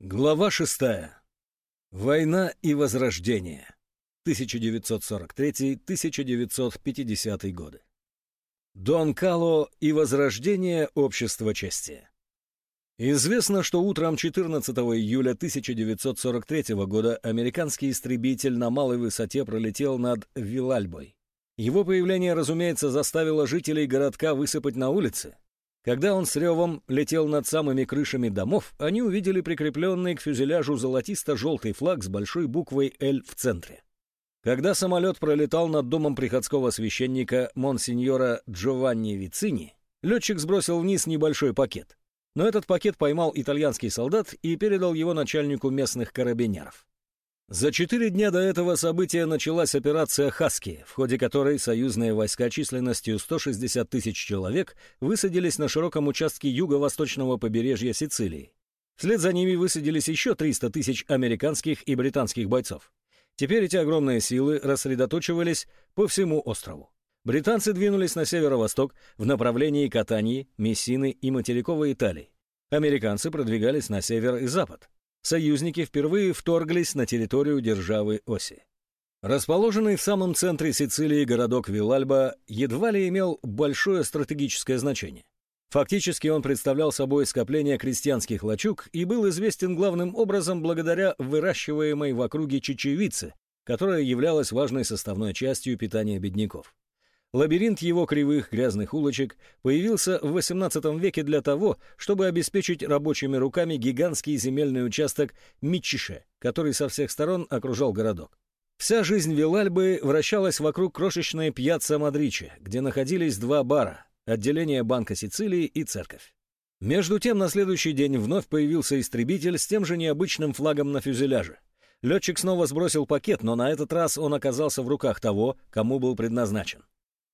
Глава шестая. Война и возрождение. 1943-1950 годы. Дон Кало и возрождение общества чести. Известно, что утром 14 июля 1943 года американский истребитель на малой высоте пролетел над Вилальбой. Его появление, разумеется, заставило жителей городка высыпать на улицы, когда он с ревом летел над самыми крышами домов, они увидели прикрепленный к фюзеляжу золотисто-желтый флаг с большой буквой «Л» в центре. Когда самолет пролетал над домом приходского священника Монсеньора Джованни Вицини, летчик сбросил вниз небольшой пакет. Но этот пакет поймал итальянский солдат и передал его начальнику местных карабинеров. За четыре дня до этого события началась операция «Хаски», в ходе которой союзные войска численностью 160 тысяч человек высадились на широком участке юго-восточного побережья Сицилии. Вслед за ними высадились еще 300 тысяч американских и британских бойцов. Теперь эти огромные силы рассредоточивались по всему острову. Британцы двинулись на северо-восток в направлении Катании, Мессины и материковой Италии. Американцы продвигались на север и запад союзники впервые вторглись на территорию державы Оси. Расположенный в самом центре Сицилии городок Вилальба едва ли имел большое стратегическое значение. Фактически он представлял собой скопление крестьянских лачуг и был известен главным образом благодаря выращиваемой в округе чечевице, которая являлась важной составной частью питания бедняков. Лабиринт его кривых грязных улочек появился в XVIII веке для того, чтобы обеспечить рабочими руками гигантский земельный участок Мичише, который со всех сторон окружал городок. Вся жизнь Вилальбы вращалась вокруг крошечной пьяцца Мадричи, где находились два бара, отделение Банка Сицилии и церковь. Между тем, на следующий день вновь появился истребитель с тем же необычным флагом на фюзеляже. Летчик снова сбросил пакет, но на этот раз он оказался в руках того, кому был предназначен.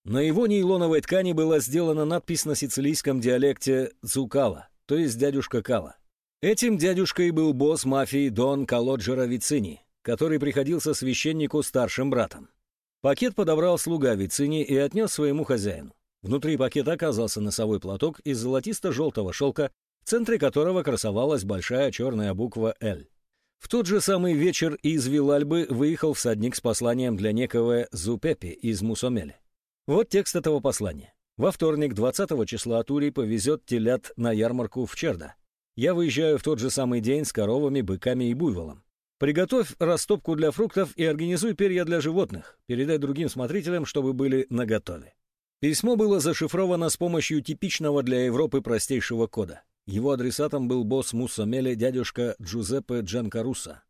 На его нейлоновой ткани была сделана надпись на сицилийском диалекте «Цукала», то есть «дядюшка Кала». Этим дядюшкой был босс мафии Дон Калоджера Вицини, который приходился священнику старшим братом. Пакет подобрал слуга Вицини и отнес своему хозяину. Внутри пакета оказался носовой платок из золотисто-желтого шелка, в центре которого красовалась большая черная буква «Л». В тот же самый вечер из Вилальбы выехал всадник с посланием для некого Зупепи из Мусомели. Вот текст этого послания. Во вторник, 20 числа, Атурий повезет телят на ярмарку в Черда. Я выезжаю в тот же самый день с коровами, быками и буйволом. Приготовь растопку для фруктов и организуй перья для животных. Передай другим смотрителям, чтобы были наготове. Письмо было зашифровано с помощью типичного для Европы простейшего кода. Его адресатом был босс Муссамеле дядюшка Джузеппе Джанкаруса.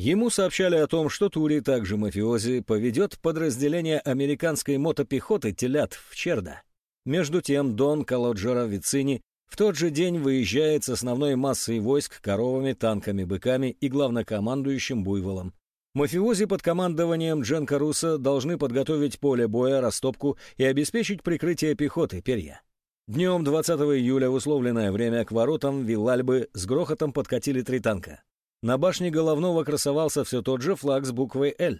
Ему сообщали о том, что Тури, также мафиози, поведет подразделение американской мотопехоты телят в Черда. Между тем Дон Калоджера Вицини в тот же день выезжает с основной массой войск коровами, танками, быками и главнокомандующим буйволом. Мафиози под командованием Джен Каруса должны подготовить поле боя, растопку и обеспечить прикрытие пехоты перья. Днем 20 июля в условленное время к воротам Виллальбы с грохотом подкатили три танка. На башне головного красовался все тот же флаг с буквой «Л».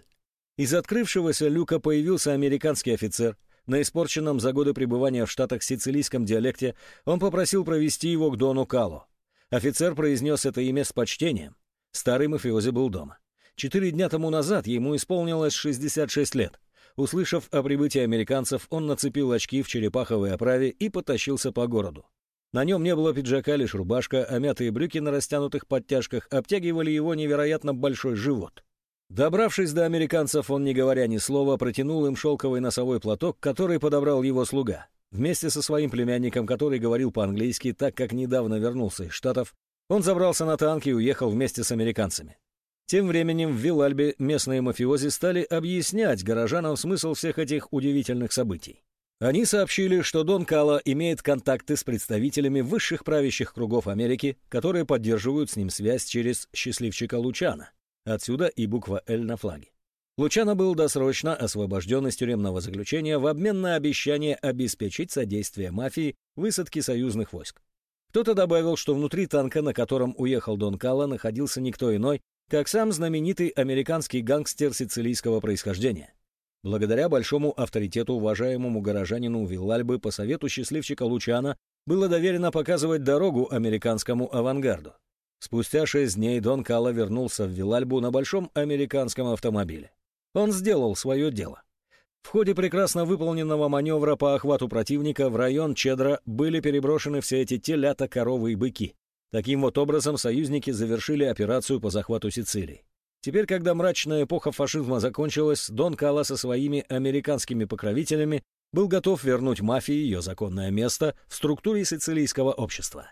Из открывшегося люка появился американский офицер. На испорченном за годы пребывания в Штатах сицилийском диалекте он попросил провести его к Дону Кало. Офицер произнес это имя с почтением. Старый мафиози был дома. Четыре дня тому назад ему исполнилось 66 лет. Услышав о прибытии американцев, он нацепил очки в черепаховой оправе и потащился по городу. На нем не было пиджака, лишь рубашка, а мятые брюки на растянутых подтяжках обтягивали его невероятно большой живот. Добравшись до американцев, он, не говоря ни слова, протянул им шелковый носовой платок, который подобрал его слуга. Вместе со своим племянником, который говорил по-английски, так как недавно вернулся из Штатов, он забрался на танк и уехал вместе с американцами. Тем временем в Вилальбе местные мафиози стали объяснять горожанам смысл всех этих удивительных событий. Они сообщили, что Дон Кала имеет контакты с представителями высших правящих кругов Америки, которые поддерживают с ним связь через счастливчика Лучана. Отсюда и буква «Л» на флаге. Лучано был досрочно освобожден из тюремного заключения в обмен на обещание обеспечить содействие мафии высадки союзных войск. Кто-то добавил, что внутри танка, на котором уехал Дон Кала, находился никто иной, как сам знаменитый американский гангстер сицилийского происхождения. Благодаря большому авторитету уважаемому горожанину Виллальбы по совету счастливчика Лучана было доверено показывать дорогу американскому авангарду. Спустя шесть дней Дон Кала вернулся в Вилальбу на большом американском автомобиле. Он сделал свое дело. В ходе прекрасно выполненного маневра по охвату противника в район Чедра были переброшены все эти телята, коровы и быки. Таким вот образом союзники завершили операцию по захвату Сицилии. Теперь, когда мрачная эпоха фашизма закончилась, Дон Кала со своими американскими покровителями был готов вернуть мафии ее законное место в структуре сицилийского общества.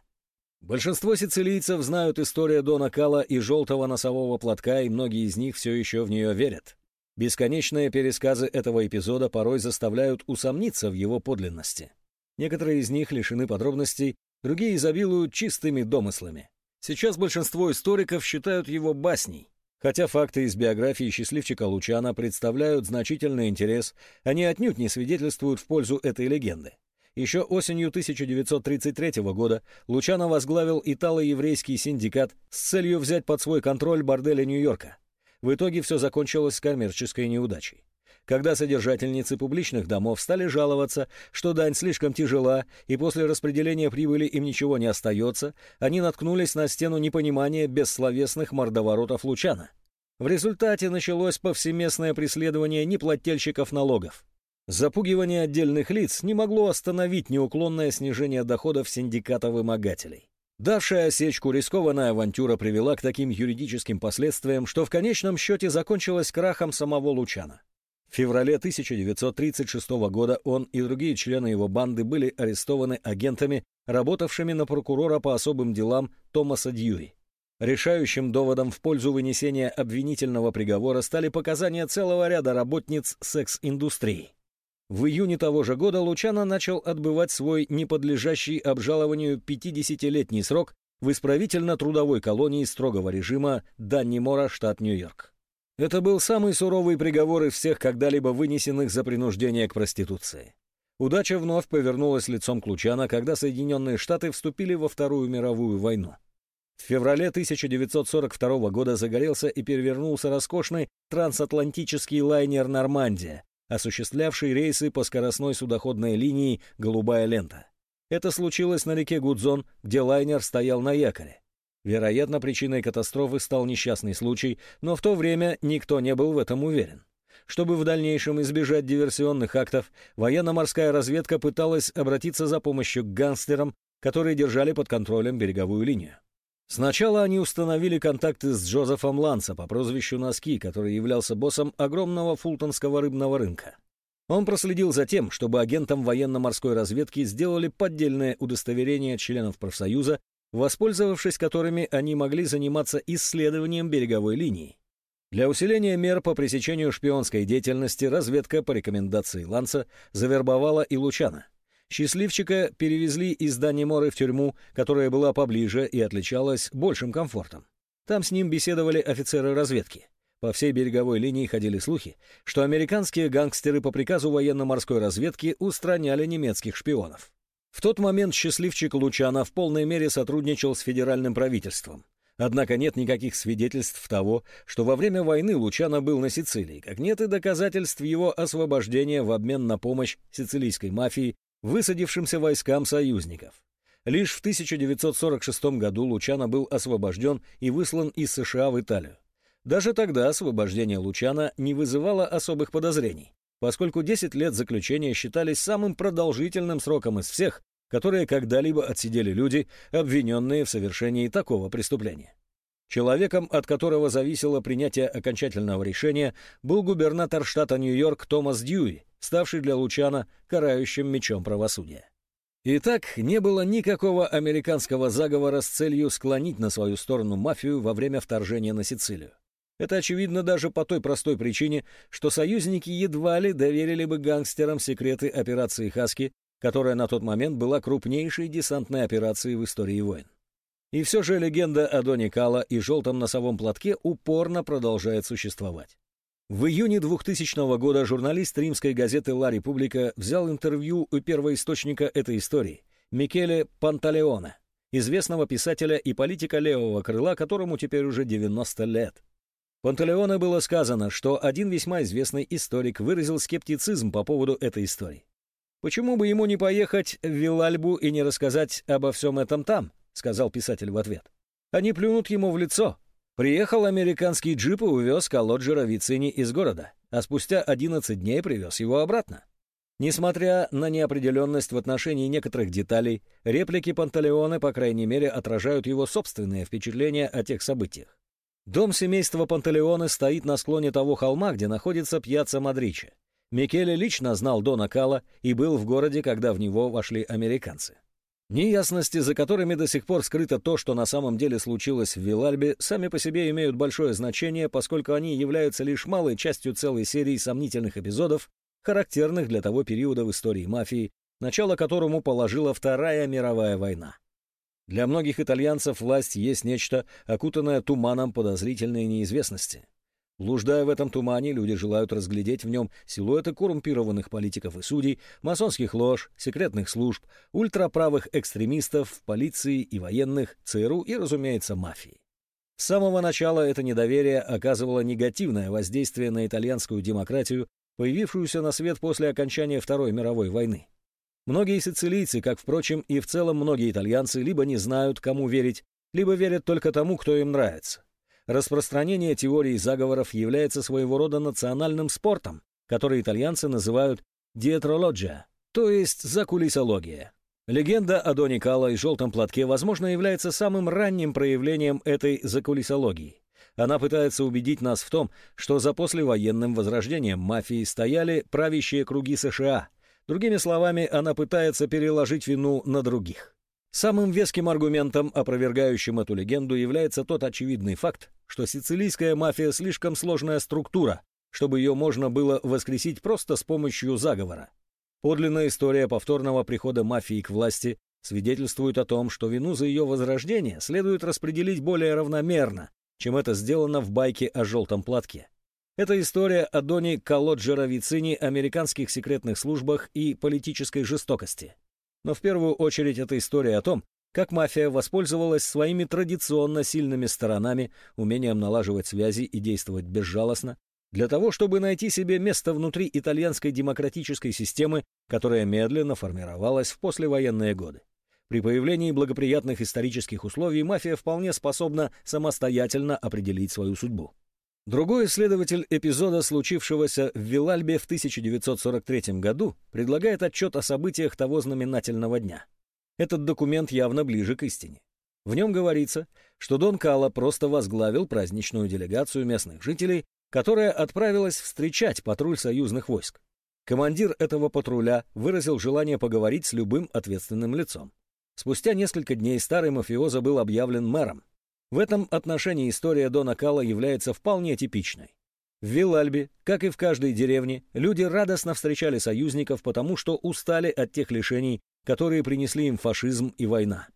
Большинство сицилийцев знают историю Дона Кала и желтого носового платка, и многие из них все еще в нее верят. Бесконечные пересказы этого эпизода порой заставляют усомниться в его подлинности. Некоторые из них лишены подробностей, другие изобилуют чистыми домыслами. Сейчас большинство историков считают его басней. Хотя факты из биографии счастливчика Лучана представляют значительный интерес, они отнюдь не свидетельствуют в пользу этой легенды. Еще осенью 1933 года Лучано возглавил итало-еврейский синдикат с целью взять под свой контроль бордели Нью-Йорка. В итоге все закончилось коммерческой неудачей. Когда содержательницы публичных домов стали жаловаться, что дань слишком тяжела, и после распределения прибыли им ничего не остается, они наткнулись на стену непонимания бессловесных мордоворотов Лучана. В результате началось повсеместное преследование неплательщиков налогов. Запугивание отдельных лиц не могло остановить неуклонное снижение доходов синдиката вымогателей. Давшая осечку рискованная авантюра привела к таким юридическим последствиям, что в конечном счете закончилась крахом самого Лучана. В феврале 1936 года он и другие члены его банды были арестованы агентами, работавшими на прокурора по особым делам Томаса Дьюи. Решающим доводом в пользу вынесения обвинительного приговора стали показания целого ряда работниц секс-индустрии. В июне того же года Лучано начал отбывать свой неподлежащий обжалованию 50-летний срок в исправительно-трудовой колонии строгого режима Даннимора, штат Нью-Йорк. Это был самый суровый приговор из всех когда-либо вынесенных за принуждение к проституции. Удача вновь повернулась лицом к Лучано, когда Соединенные Штаты вступили во Вторую мировую войну. В феврале 1942 года загорелся и перевернулся роскошный трансатлантический лайнер «Нормандия», осуществлявший рейсы по скоростной судоходной линии «Голубая лента». Это случилось на реке Гудзон, где лайнер стоял на якоре. Вероятно, причиной катастрофы стал несчастный случай, но в то время никто не был в этом уверен. Чтобы в дальнейшем избежать диверсионных актов, военно-морская разведка пыталась обратиться за помощью к гангстерам, которые держали под контролем береговую линию. Сначала они установили контакты с Джозефом Ланса по прозвищу Носки, который являлся боссом огромного фултонского рыбного рынка. Он проследил за тем, чтобы агентам военно-морской разведки сделали поддельное удостоверение членов профсоюза, воспользовавшись которыми они могли заниматься исследованием береговой линии. Для усиления мер по пресечению шпионской деятельности разведка по рекомендации Ланса завербовала и Лучана. Счастливчика перевезли из Даниморы в тюрьму, которая была поближе и отличалась большим комфортом. Там с ним беседовали офицеры разведки. По всей береговой линии ходили слухи, что американские гангстеры по приказу военно-морской разведки устраняли немецких шпионов. В тот момент счастливчик Лучана в полной мере сотрудничал с федеральным правительством. Однако нет никаких свидетельств того, что во время войны Лучана был на Сицилии, как нет и доказательств его освобождения в обмен на помощь сицилийской мафии высадившимся войскам союзников. Лишь в 1946 году Лучано был освобожден и выслан из США в Италию. Даже тогда освобождение Лучана не вызывало особых подозрений, поскольку 10 лет заключения считались самым продолжительным сроком из всех, которые когда-либо отсидели люди, обвиненные в совершении такого преступления. Человеком, от которого зависело принятие окончательного решения, был губернатор штата Нью-Йорк Томас Дьюи, ставший для Лучана карающим мечом правосудия. Итак, не было никакого американского заговора с целью склонить на свою сторону мафию во время вторжения на Сицилию. Это очевидно даже по той простой причине, что союзники едва ли доверили бы гангстерам секреты операции «Хаски», которая на тот момент была крупнейшей десантной операцией в истории войн. И все же легенда о Доне Кала и желтом носовом платке упорно продолжает существовать. В июне 2000 года журналист римской газеты «Ла Република» взял интервью у первоисточника этой истории, Микеле Панталеона, известного писателя и политика левого крыла, которому теперь уже 90 лет. Панталеоне было сказано, что один весьма известный историк выразил скептицизм по поводу этой истории. «Почему бы ему не поехать в Вилальбу и не рассказать обо всем этом там?» — сказал писатель в ответ. Они плюнут ему в лицо. Приехал американский джип и увез Калоджера Вицини из города, а спустя 11 дней привез его обратно. Несмотря на неопределенность в отношении некоторых деталей, реплики Панталеоне, по крайней мере, отражают его собственные впечатления о тех событиях. Дом семейства Панталеоне стоит на склоне того холма, где находится пьяца Мадриче. Микеле лично знал Дона Кала и был в городе, когда в него вошли американцы. Неясности, за которыми до сих пор скрыто то, что на самом деле случилось в Вилальбе, сами по себе имеют большое значение, поскольку они являются лишь малой частью целой серии сомнительных эпизодов, характерных для того периода в истории мафии, начало которому положила Вторая мировая война. Для многих итальянцев власть есть нечто, окутанное туманом подозрительной неизвестности. Блуждая в этом тумане, люди желают разглядеть в нем силуэты коррумпированных политиков и судей, масонских лож, секретных служб, ультраправых экстремистов, полиции и военных, ЦРУ и, разумеется, мафии. С самого начала это недоверие оказывало негативное воздействие на итальянскую демократию появившуюся на свет после окончания Второй мировой войны. Многие сицилийцы, как, впрочем, и в целом многие итальянцы, либо не знают, кому верить, либо верят только тому, кто им нравится. Распространение теории заговоров является своего рода национальным спортом, который итальянцы называют диетрология, то есть закулисология. Легенда о Доне Кало и желтом платке, возможно, является самым ранним проявлением этой закулисологии. Она пытается убедить нас в том, что за послевоенным возрождением мафии стояли правящие круги США. Другими словами, она пытается переложить вину на других. Самым веским аргументом, опровергающим эту легенду, является тот очевидный факт, что сицилийская мафия слишком сложная структура, чтобы ее можно было воскресить просто с помощью заговора. Подлинная история повторного прихода мафии к власти свидетельствует о том, что вину за ее возрождение следует распределить более равномерно, чем это сделано в байке о желтом платке. Это история о Доне Колоджера Вицини, американских секретных службах и политической жестокости. Но в первую очередь это история о том, как мафия воспользовалась своими традиционно сильными сторонами, умением налаживать связи и действовать безжалостно, для того, чтобы найти себе место внутри итальянской демократической системы, которая медленно формировалась в послевоенные годы. При появлении благоприятных исторических условий мафия вполне способна самостоятельно определить свою судьбу. Другой исследователь эпизода, случившегося в Вилальбе в 1943 году, предлагает отчет о событиях того знаменательного дня. Этот документ явно ближе к истине. В нем говорится, что Дон Кало просто возглавил праздничную делегацию местных жителей, которая отправилась встречать патруль союзных войск. Командир этого патруля выразил желание поговорить с любым ответственным лицом. Спустя несколько дней старый мафиоза был объявлен мэром. В этом отношении история Дона Кала является вполне типичной. В Вилальбе, как и в каждой деревне, люди радостно встречали союзников, потому что устали от тех лишений, которые принесли им фашизм и война.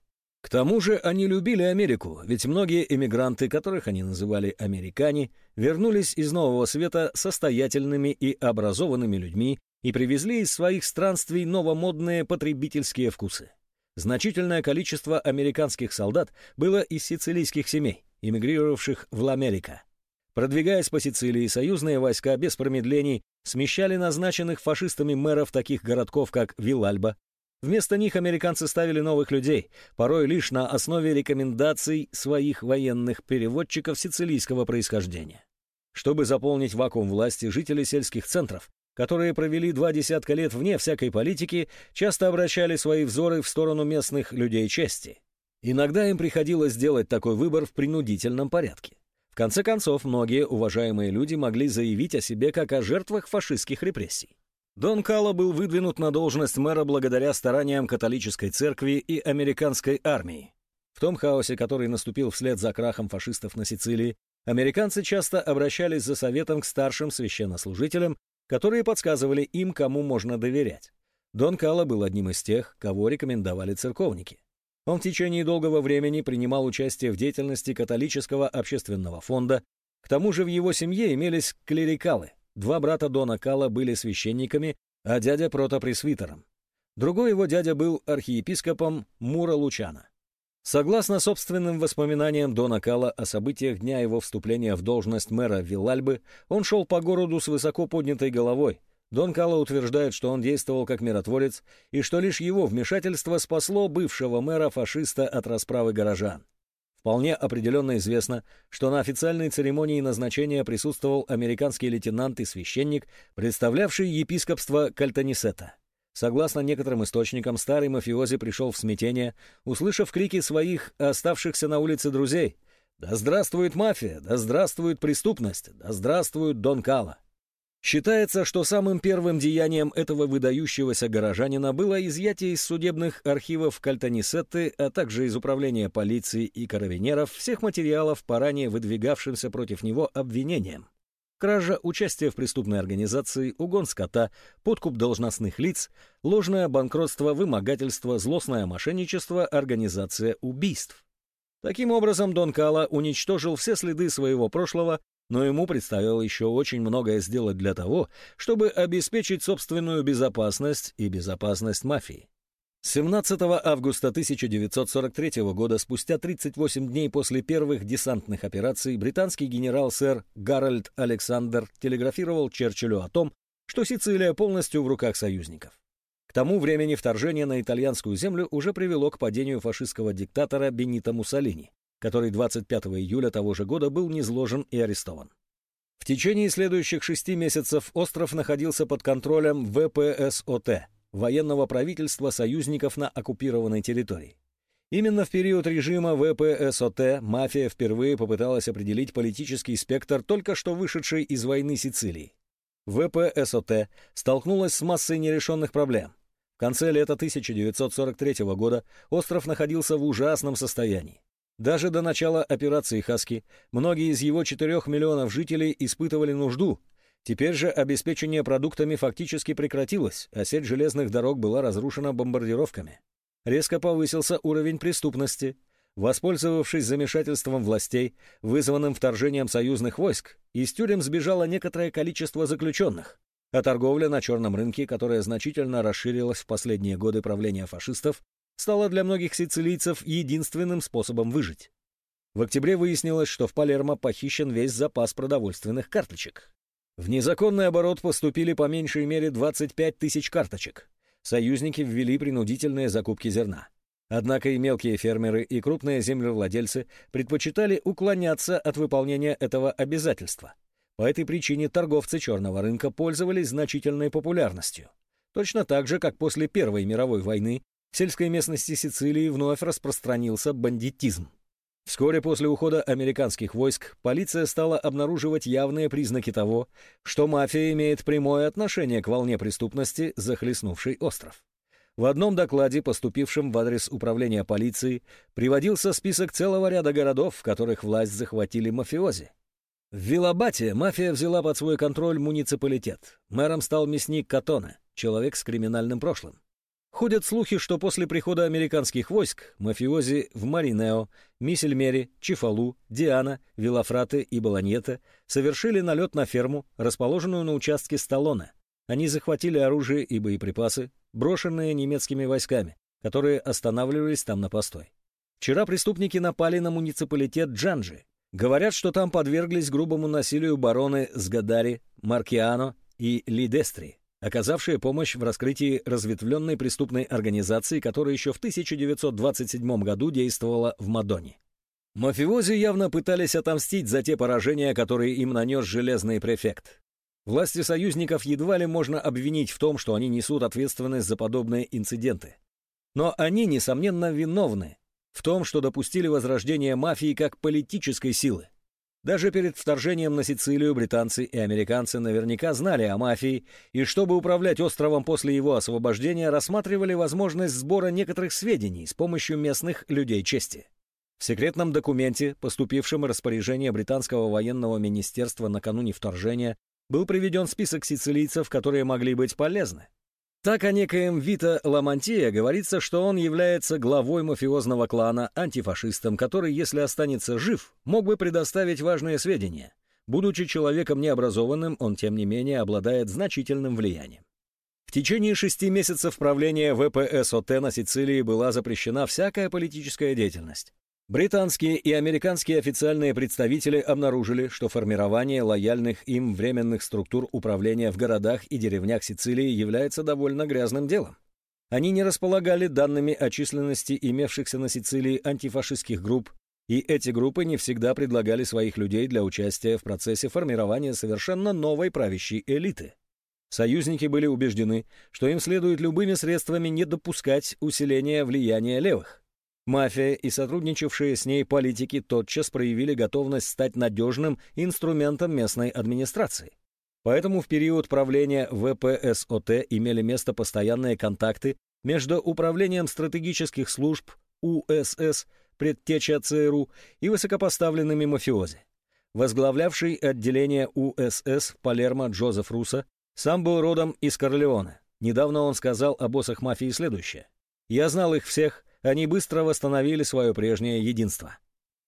К тому же они любили Америку, ведь многие эмигранты, которых они называли «американе», вернулись из Нового Света состоятельными и образованными людьми и привезли из своих странствий новомодные потребительские вкусы. Значительное количество американских солдат было из сицилийских семей, эмигрировавших в Ла-Америка. Продвигаясь по Сицилии, союзные войска без промедлений смещали назначенных фашистами мэров таких городков, как Вилальба. Вместо них американцы ставили новых людей, порой лишь на основе рекомендаций своих военных переводчиков сицилийского происхождения. Чтобы заполнить вакуум власти, жители сельских центров которые провели два десятка лет вне всякой политики, часто обращали свои взоры в сторону местных людей чести. Иногда им приходилось делать такой выбор в принудительном порядке. В конце концов, многие уважаемые люди могли заявить о себе как о жертвах фашистских репрессий. Дон Кало был выдвинут на должность мэра благодаря стараниям католической церкви и американской армии. В том хаосе, который наступил вслед за крахом фашистов на Сицилии, американцы часто обращались за советом к старшим священнослужителям которые подсказывали им, кому можно доверять. Дон Кало был одним из тех, кого рекомендовали церковники. Он в течение долгого времени принимал участие в деятельности католического общественного фонда, к тому же в его семье имелись клерикалы. Два брата Дона Кала были священниками, а дядя протопресвитером. Другой его дядя был архиепископом Мура Лучана. Согласно собственным воспоминаниям Дона Кала о событиях дня его вступления в должность мэра Вилальбы, он шел по городу с высоко поднятой головой. Дон Кала утверждает, что он действовал как миротворец и что лишь его вмешательство спасло бывшего мэра-фашиста от расправы горожан. Вполне определенно известно, что на официальной церемонии назначения присутствовал американский лейтенант и священник, представлявший епископство Кальтанисета. Согласно некоторым источникам, старый мафиози пришел в смятение, услышав крики своих оставшихся на улице друзей «Да здравствует мафия! Да здравствует преступность! Да здравствует Дон Кала!» Считается, что самым первым деянием этого выдающегося горожанина было изъятие из судебных архивов Кальтанисетты, а также из управления полиции и карабинеров всех материалов по ранее выдвигавшимся против него обвинениям. Кража, участие в преступной организации, угон скота, подкуп должностных лиц, ложное банкротство, вымогательство, злостное мошенничество, организация убийств. Таким образом, Дон Кала уничтожил все следы своего прошлого но ему предстояло еще очень многое сделать для того, чтобы обеспечить собственную безопасность и безопасность мафии. 17 августа 1943 года, спустя 38 дней после первых десантных операций, британский генерал сэр Гарольд Александр телеграфировал Черчиллю о том, что Сицилия полностью в руках союзников. К тому времени вторжение на итальянскую землю уже привело к падению фашистского диктатора Бенита Муссолини который 25 июля того же года был низложен и арестован. В течение следующих шести месяцев остров находился под контролем ВПСОТ, военного правительства союзников на оккупированной территории. Именно в период режима ВПСОТ мафия впервые попыталась определить политический спектр только что вышедшей из войны Сицилии. ВПСОТ столкнулась с массой нерешенных проблем. В конце лета 1943 года остров находился в ужасном состоянии. Даже до начала операции «Хаски» многие из его 4 миллионов жителей испытывали нужду. Теперь же обеспечение продуктами фактически прекратилось, а сеть железных дорог была разрушена бомбардировками. Резко повысился уровень преступности. Воспользовавшись замешательством властей, вызванным вторжением союзных войск, из тюрем сбежало некоторое количество заключенных. А торговля на черном рынке, которая значительно расширилась в последние годы правления фашистов, стала для многих сицилийцев единственным способом выжить. В октябре выяснилось, что в Палермо похищен весь запас продовольственных карточек. В незаконный оборот поступили по меньшей мере 25 тысяч карточек. Союзники ввели принудительные закупки зерна. Однако и мелкие фермеры, и крупные землевладельцы предпочитали уклоняться от выполнения этого обязательства. По этой причине торговцы черного рынка пользовались значительной популярностью. Точно так же, как после Первой мировой войны в сельской местности Сицилии вновь распространился бандитизм. Вскоре после ухода американских войск полиция стала обнаруживать явные признаки того, что мафия имеет прямое отношение к волне преступности, захлестнувшей остров. В одном докладе, поступившем в адрес управления полиции, приводился список целого ряда городов, в которых власть захватили мафиози. В Вилабате мафия взяла под свой контроль муниципалитет. Мэром стал мясник Катона, человек с криминальным прошлым. Ходят слухи, что после прихода американских войск мафиози в Маринео, Мисельмере, Чифалу, Диана, Вилафрате и Баланьета совершили налет на ферму, расположенную на участке Сталлоне. Они захватили оружие и боеприпасы, брошенные немецкими войсками, которые останавливались там на постой. Вчера преступники напали на муниципалитет Джанджи. Говорят, что там подверглись грубому насилию бароны Сгадари, Маркиано и Лидестри оказавшие помощь в раскрытии разветвленной преступной организации, которая еще в 1927 году действовала в Мадоне. Мафиози явно пытались отомстить за те поражения, которые им нанес железный префект. Власти союзников едва ли можно обвинить в том, что они несут ответственность за подобные инциденты. Но они, несомненно, виновны в том, что допустили возрождение мафии как политической силы. Даже перед вторжением на Сицилию британцы и американцы наверняка знали о мафии, и чтобы управлять островом после его освобождения, рассматривали возможность сбора некоторых сведений с помощью местных людей чести. В секретном документе, поступившем распоряжение британского военного министерства накануне вторжения, был приведен список сицилийцев, которые могли быть полезны. Так о некоем Вита Ламантия говорится, что он является главой мафиозного клана, антифашистом, который, если останется жив, мог бы предоставить важные сведения. Будучи человеком необразованным, он, тем не менее, обладает значительным влиянием. В течение шести месяцев правления ВПСОТ на Сицилии была запрещена всякая политическая деятельность. Британские и американские официальные представители обнаружили, что формирование лояльных им временных структур управления в городах и деревнях Сицилии является довольно грязным делом. Они не располагали данными о численности имевшихся на Сицилии антифашистских групп и эти группы не всегда предлагали своих людей для участия в процессе формирования совершенно новой правящей элиты. Союзники были убеждены, что им следует любыми средствами не допускать усиления влияния левых. Мафия и сотрудничавшие с ней политики тотчас проявили готовность стать надежным инструментом местной администрации. Поэтому в период правления ВПСОТ имели место постоянные контакты между Управлением стратегических служб УСС, предтеча ЦРУ, и высокопоставленными мафиози. Возглавлявший отделение УСС в Палермо Джозеф Руссо сам был родом из Корлеоне. Недавно он сказал о боссах мафии следующее. «Я знал их всех, они быстро восстановили свое прежнее единство».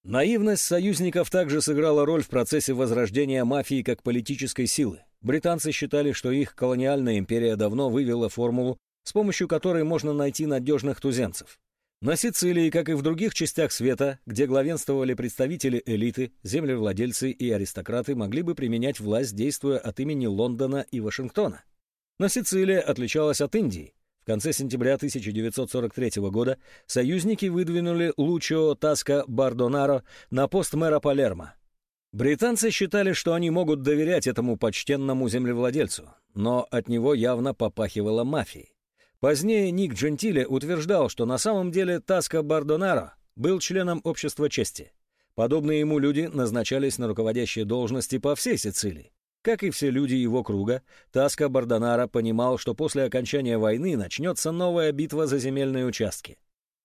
Наивность союзников также сыграла роль в процессе возрождения мафии как политической силы. Британцы считали, что их колониальная империя давно вывела формулу, с помощью которой можно найти надежных туземцев. На Сицилии, как и в других частях света, где главенствовали представители элиты, землевладельцы и аристократы могли бы применять власть, действуя от имени Лондона и Вашингтона. Но Сицилия отличалась от Индии. В конце сентября 1943 года союзники выдвинули Лучо Таска Бардонаро на пост мэра Палермо. Британцы считали, что они могут доверять этому почтенному землевладельцу, но от него явно попахивало мафией. Позднее Ник Джентиле утверждал, что на самом деле Таска Бардонаро был членом общества чести. Подобные ему люди назначались на руководящие должности по всей Сицилии. Как и все люди его круга, Таска Бардонара понимал, что после окончания войны начнется новая битва за земельные участки.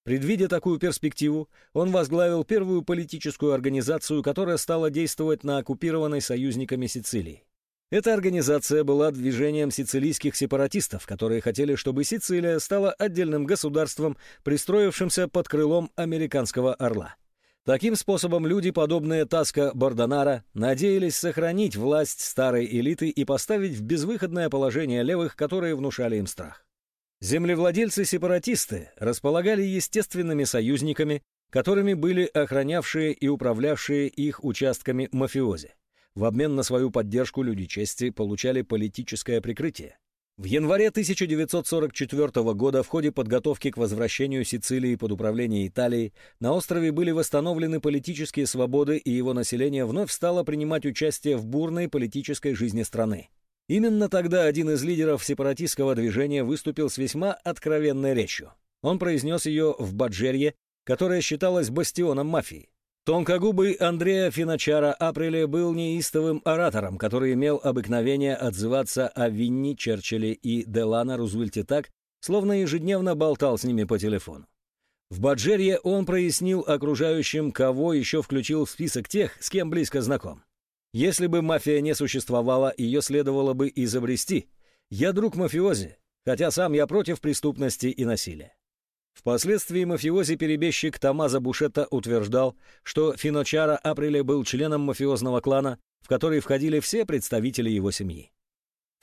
Предвидя такую перспективу, он возглавил первую политическую организацию, которая стала действовать на оккупированной союзниками Сицилии. Эта организация была движением сицилийских сепаратистов, которые хотели, чтобы Сицилия стала отдельным государством, пристроившимся под крылом американского орла. Таким способом люди, подобные Таска Бордонара, надеялись сохранить власть старой элиты и поставить в безвыходное положение левых, которые внушали им страх. Землевладельцы-сепаратисты располагали естественными союзниками, которыми были охранявшие и управлявшие их участками мафиози. В обмен на свою поддержку люди чести получали политическое прикрытие. В январе 1944 года в ходе подготовки к возвращению Сицилии под управление Италии на острове были восстановлены политические свободы, и его население вновь стало принимать участие в бурной политической жизни страны. Именно тогда один из лидеров сепаратистского движения выступил с весьма откровенной речью. Он произнес ее в Баджерье, которая считалась бастионом мафии. Тонкогубый Андреа Финачара Апреле был неистовым оратором, который имел обыкновение отзываться о Винни, Черчилле и Делана Рузвельте так, словно ежедневно болтал с ними по телефону. В Баджерье он прояснил окружающим, кого еще включил в список тех, с кем близко знаком. Если бы мафия не существовала, ее следовало бы изобрести. Я друг мафиози, хотя сам я против преступности и насилия. Впоследствии мафиози-перебежчик Томазо Бушетта утверждал, что Финочара Апреле был членом мафиозного клана, в который входили все представители его семьи.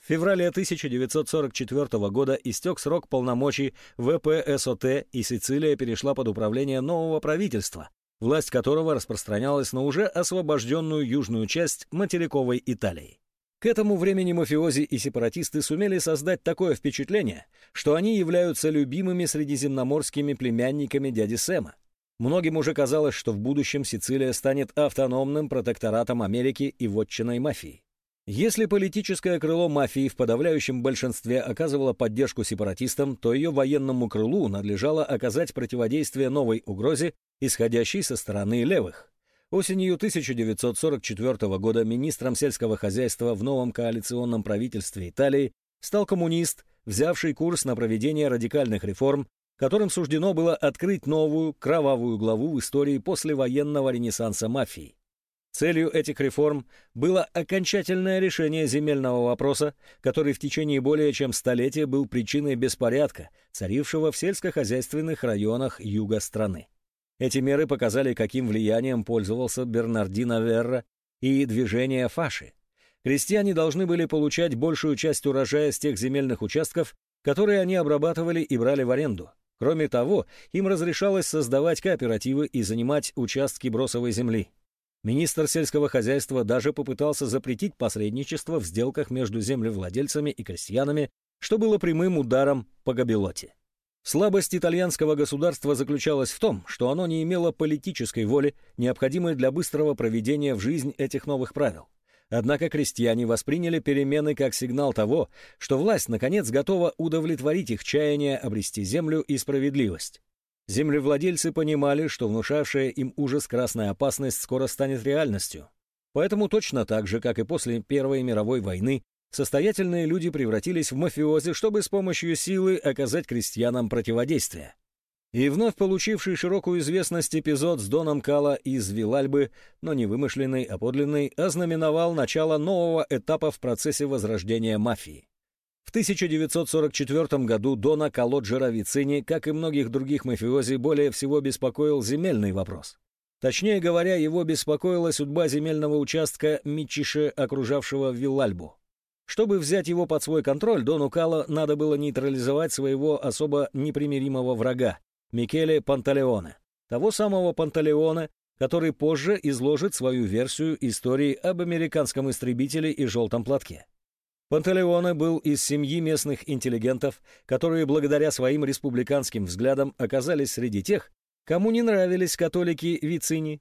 В феврале 1944 года истек срок полномочий ВПСОТ, и Сицилия перешла под управление нового правительства, власть которого распространялась на уже освобожденную южную часть материковой Италии. К этому времени мафиози и сепаратисты сумели создать такое впечатление, что они являются любимыми средиземноморскими племянниками дяди Сэма. Многим уже казалось, что в будущем Сицилия станет автономным протекторатом Америки и вотчиной мафии. Если политическое крыло мафии в подавляющем большинстве оказывало поддержку сепаратистам, то ее военному крылу надлежало оказать противодействие новой угрозе, исходящей со стороны левых. Осенью 1944 года министром сельского хозяйства в новом коалиционном правительстве Италии стал коммунист, взявший курс на проведение радикальных реформ, которым суждено было открыть новую кровавую главу в истории послевоенного ренессанса мафии. Целью этих реформ было окончательное решение земельного вопроса, который в течение более чем столетия был причиной беспорядка, царившего в сельскохозяйственных районах юга страны. Эти меры показали, каким влиянием пользовался Бернардино Верра и движение Фаши. Крестьяне должны были получать большую часть урожая с тех земельных участков, которые они обрабатывали и брали в аренду. Кроме того, им разрешалось создавать кооперативы и занимать участки бросовой земли. Министр сельского хозяйства даже попытался запретить посредничество в сделках между землевладельцами и крестьянами, что было прямым ударом по Габелоте. Слабость итальянского государства заключалась в том, что оно не имело политической воли, необходимой для быстрого проведения в жизнь этих новых правил. Однако крестьяне восприняли перемены как сигнал того, что власть, наконец, готова удовлетворить их чаяние обрести землю и справедливость. Землевладельцы понимали, что внушавшая им ужас красная опасность скоро станет реальностью. Поэтому точно так же, как и после Первой мировой войны, состоятельные люди превратились в мафиози, чтобы с помощью силы оказать крестьянам противодействие. И вновь получивший широкую известность эпизод с Доном Кала из Вилальбы, но не вымышленный, а подлинный, ознаменовал начало нового этапа в процессе возрождения мафии. В 1944 году Дона Калоджера Вицини, как и многих других мафиози, более всего беспокоил земельный вопрос. Точнее говоря, его беспокоила судьба земельного участка Мичише, окружавшего Виллальбу. Чтобы взять его под свой контроль, Дону Кало надо было нейтрализовать своего особо непримиримого врага, Микеле Панталеоне. Того самого Панталеоне, который позже изложит свою версию истории об американском истребителе и желтом платке. Панталеоне был из семьи местных интеллигентов, которые благодаря своим республиканским взглядам оказались среди тех, кому не нравились католики Вицини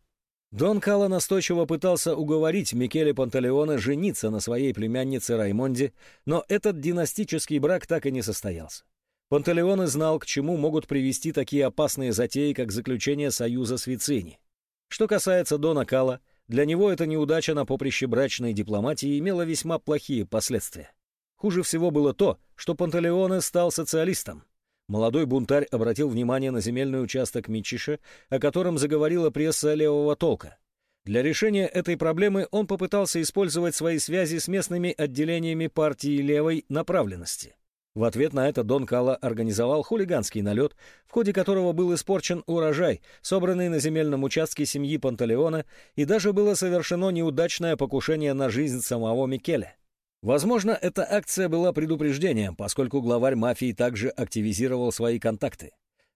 Дон Кало настойчиво пытался уговорить Микеле Панталеоне жениться на своей племяннице Раймонде, но этот династический брак так и не состоялся. Панталеоне знал, к чему могут привести такие опасные затеи, как заключение союза с Вицини. Что касается Дона Кала, для него эта неудача на поприще брачной дипломатии имела весьма плохие последствия. Хуже всего было то, что Панталеоне стал социалистом, молодой бунтарь обратил внимание на земельный участок Мичиша, о котором заговорила пресса левого толка. Для решения этой проблемы он попытался использовать свои связи с местными отделениями партии левой направленности. В ответ на это Дон Кала организовал хулиганский налет, в ходе которого был испорчен урожай, собранный на земельном участке семьи Панталеона, и даже было совершено неудачное покушение на жизнь самого Микеля. Возможно, эта акция была предупреждением, поскольку главарь мафии также активизировал свои контакты.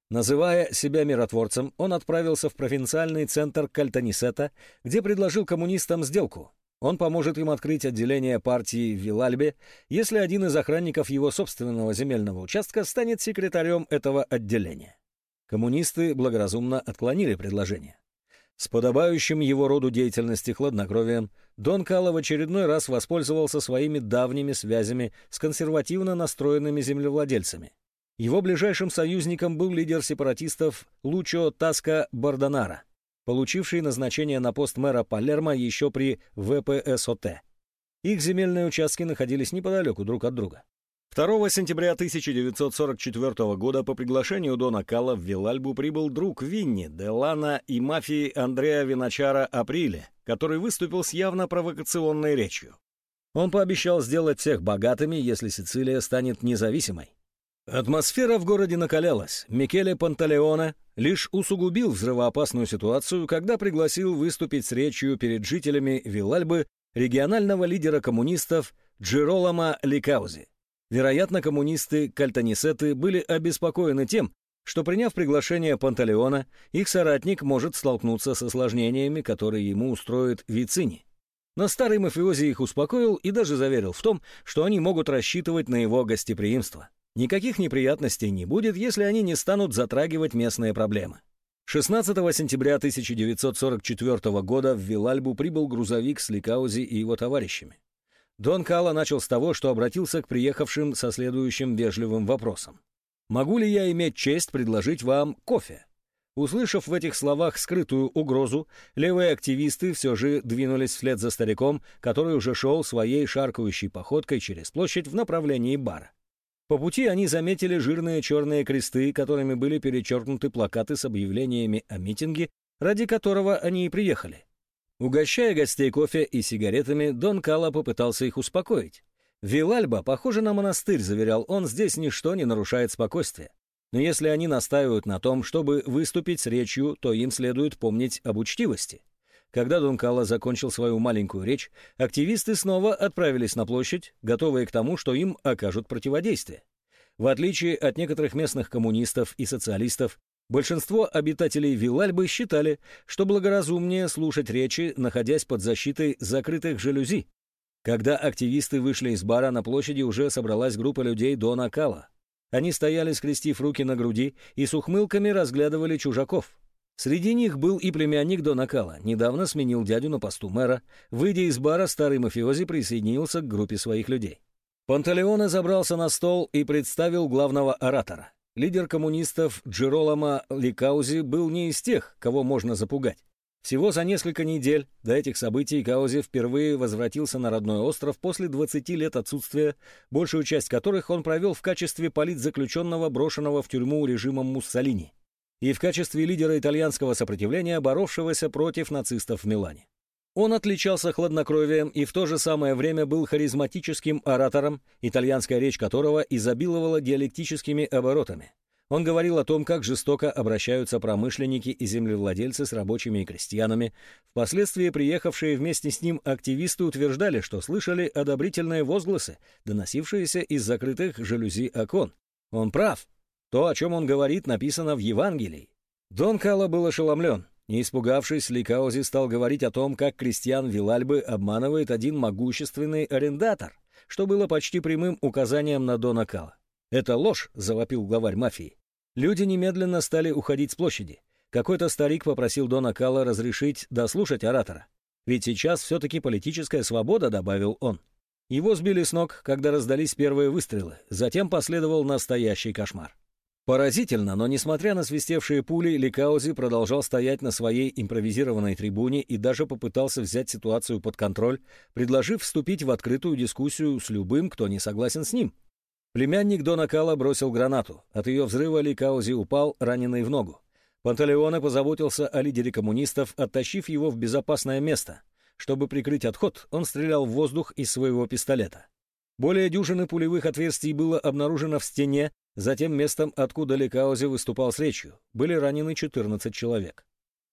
Называя себя миротворцем, он отправился в провинциальный центр Кальтанисета, где предложил коммунистам сделку. Он поможет им открыть отделение партии в Вилальбе, если один из охранников его собственного земельного участка станет секретарем этого отделения. Коммунисты благоразумно отклонили предложение. С подобающим его роду деятельности хладнокровием Дон Кало в очередной раз воспользовался своими давними связями с консервативно настроенными землевладельцами. Его ближайшим союзником был лидер сепаратистов Лучо Таска Бардонара, получивший назначение на пост мэра Палермо еще при ВПСОТ. Их земельные участки находились неподалеку друг от друга. 2 сентября 1944 года по приглашению Дона Калла в Вилальбу прибыл друг Винни, Делана и мафии Андреа Виначара Априле, который выступил с явно провокационной речью. Он пообещал сделать всех богатыми, если Сицилия станет независимой. Атмосфера в городе накалялась. Микеле Панталеоне лишь усугубил взрывоопасную ситуацию, когда пригласил выступить с речью перед жителями Вилальбы регионального лидера коммунистов Джеролома Ликаузи. Вероятно, коммунисты Кальтанисеты были обеспокоены тем, что, приняв приглашение Панталеона, их соратник может столкнуться с осложнениями, которые ему устроит Вицини. Но старый мафиози их успокоил и даже заверил в том, что они могут рассчитывать на его гостеприимство. Никаких неприятностей не будет, если они не станут затрагивать местные проблемы. 16 сентября 1944 года в Вилальбу прибыл грузовик с Ликаузи и его товарищами. Дон Кала начал с того, что обратился к приехавшим со следующим вежливым вопросом. «Могу ли я иметь честь предложить вам кофе?» Услышав в этих словах скрытую угрозу, левые активисты все же двинулись вслед за стариком, который уже шел своей шаркающей походкой через площадь в направлении бара. По пути они заметили жирные черные кресты, которыми были перечеркнуты плакаты с объявлениями о митинге, ради которого они и приехали. Угощая гостей кофе и сигаретами, Дон Кала попытался их успокоить. «Вилальба похоже на монастырь», — заверял он, — «здесь ничто не нарушает спокойствия. Но если они настаивают на том, чтобы выступить с речью, то им следует помнить об учтивости». Когда Дон Кала закончил свою маленькую речь, активисты снова отправились на площадь, готовые к тому, что им окажут противодействие. В отличие от некоторых местных коммунистов и социалистов, Большинство обитателей Вилальбы считали, что благоразумнее слушать речи, находясь под защитой закрытых жалюзи. Когда активисты вышли из бара, на площади уже собралась группа людей до накала. Они стояли, скрестив руки на груди, и с ухмылками разглядывали чужаков. Среди них был и племянник Дона Кала, недавно сменил дядю на посту мэра. Выйдя из бара, старый мафиози присоединился к группе своих людей. Панталеоне забрался на стол и представил главного оратора. Лидер коммунистов Джеролома Ликаузи был не из тех, кого можно запугать. Всего за несколько недель до этих событий Каузи впервые возвратился на родной остров после 20 лет отсутствия, большую часть которых он провел в качестве политзаключенного, брошенного в тюрьму режимом Муссолини, и в качестве лидера итальянского сопротивления, боровшегося против нацистов в Милане. Он отличался хладнокровием и в то же самое время был харизматическим оратором, итальянская речь которого изобиловала диалектическими оборотами. Он говорил о том, как жестоко обращаются промышленники и землевладельцы с рабочими и крестьянами. Впоследствии приехавшие вместе с ним активисты утверждали, что слышали одобрительные возгласы, доносившиеся из закрытых жалюзи окон. Он прав. То, о чем он говорит, написано в Евангелии. Дон Кало был ошеломлен. Не испугавшись, Ликаузи стал говорить о том, как крестьян Вилальбы обманывает один могущественный арендатор, что было почти прямым указанием на Дона Кала. «Это ложь», — завопил главарь мафии. Люди немедленно стали уходить с площади. Какой-то старик попросил Дона Калла разрешить дослушать оратора. «Ведь сейчас все-таки политическая свобода», — добавил он. Его сбили с ног, когда раздались первые выстрелы. Затем последовал настоящий кошмар. Поразительно, но несмотря на свистевшие пули, Ликаузи продолжал стоять на своей импровизированной трибуне и даже попытался взять ситуацию под контроль, предложив вступить в открытую дискуссию с любым, кто не согласен с ним. Племянник Дона Кала бросил гранату. От ее взрыва Ли Каузи упал, раненый в ногу. Панталеоне позаботился о лидере коммунистов, оттащив его в безопасное место. Чтобы прикрыть отход, он стрелял в воздух из своего пистолета. Более дюжины пулевых отверстий было обнаружено в стене, затем местом, откуда Ликаузи выступал с речью. Были ранены 14 человек.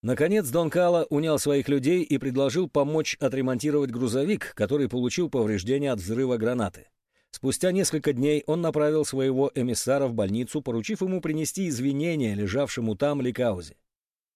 Наконец Дон Кала унял своих людей и предложил помочь отремонтировать грузовик, который получил повреждения от взрыва гранаты. Спустя несколько дней он направил своего эмиссара в больницу, поручив ему принести извинения лежавшему там Ликаузе.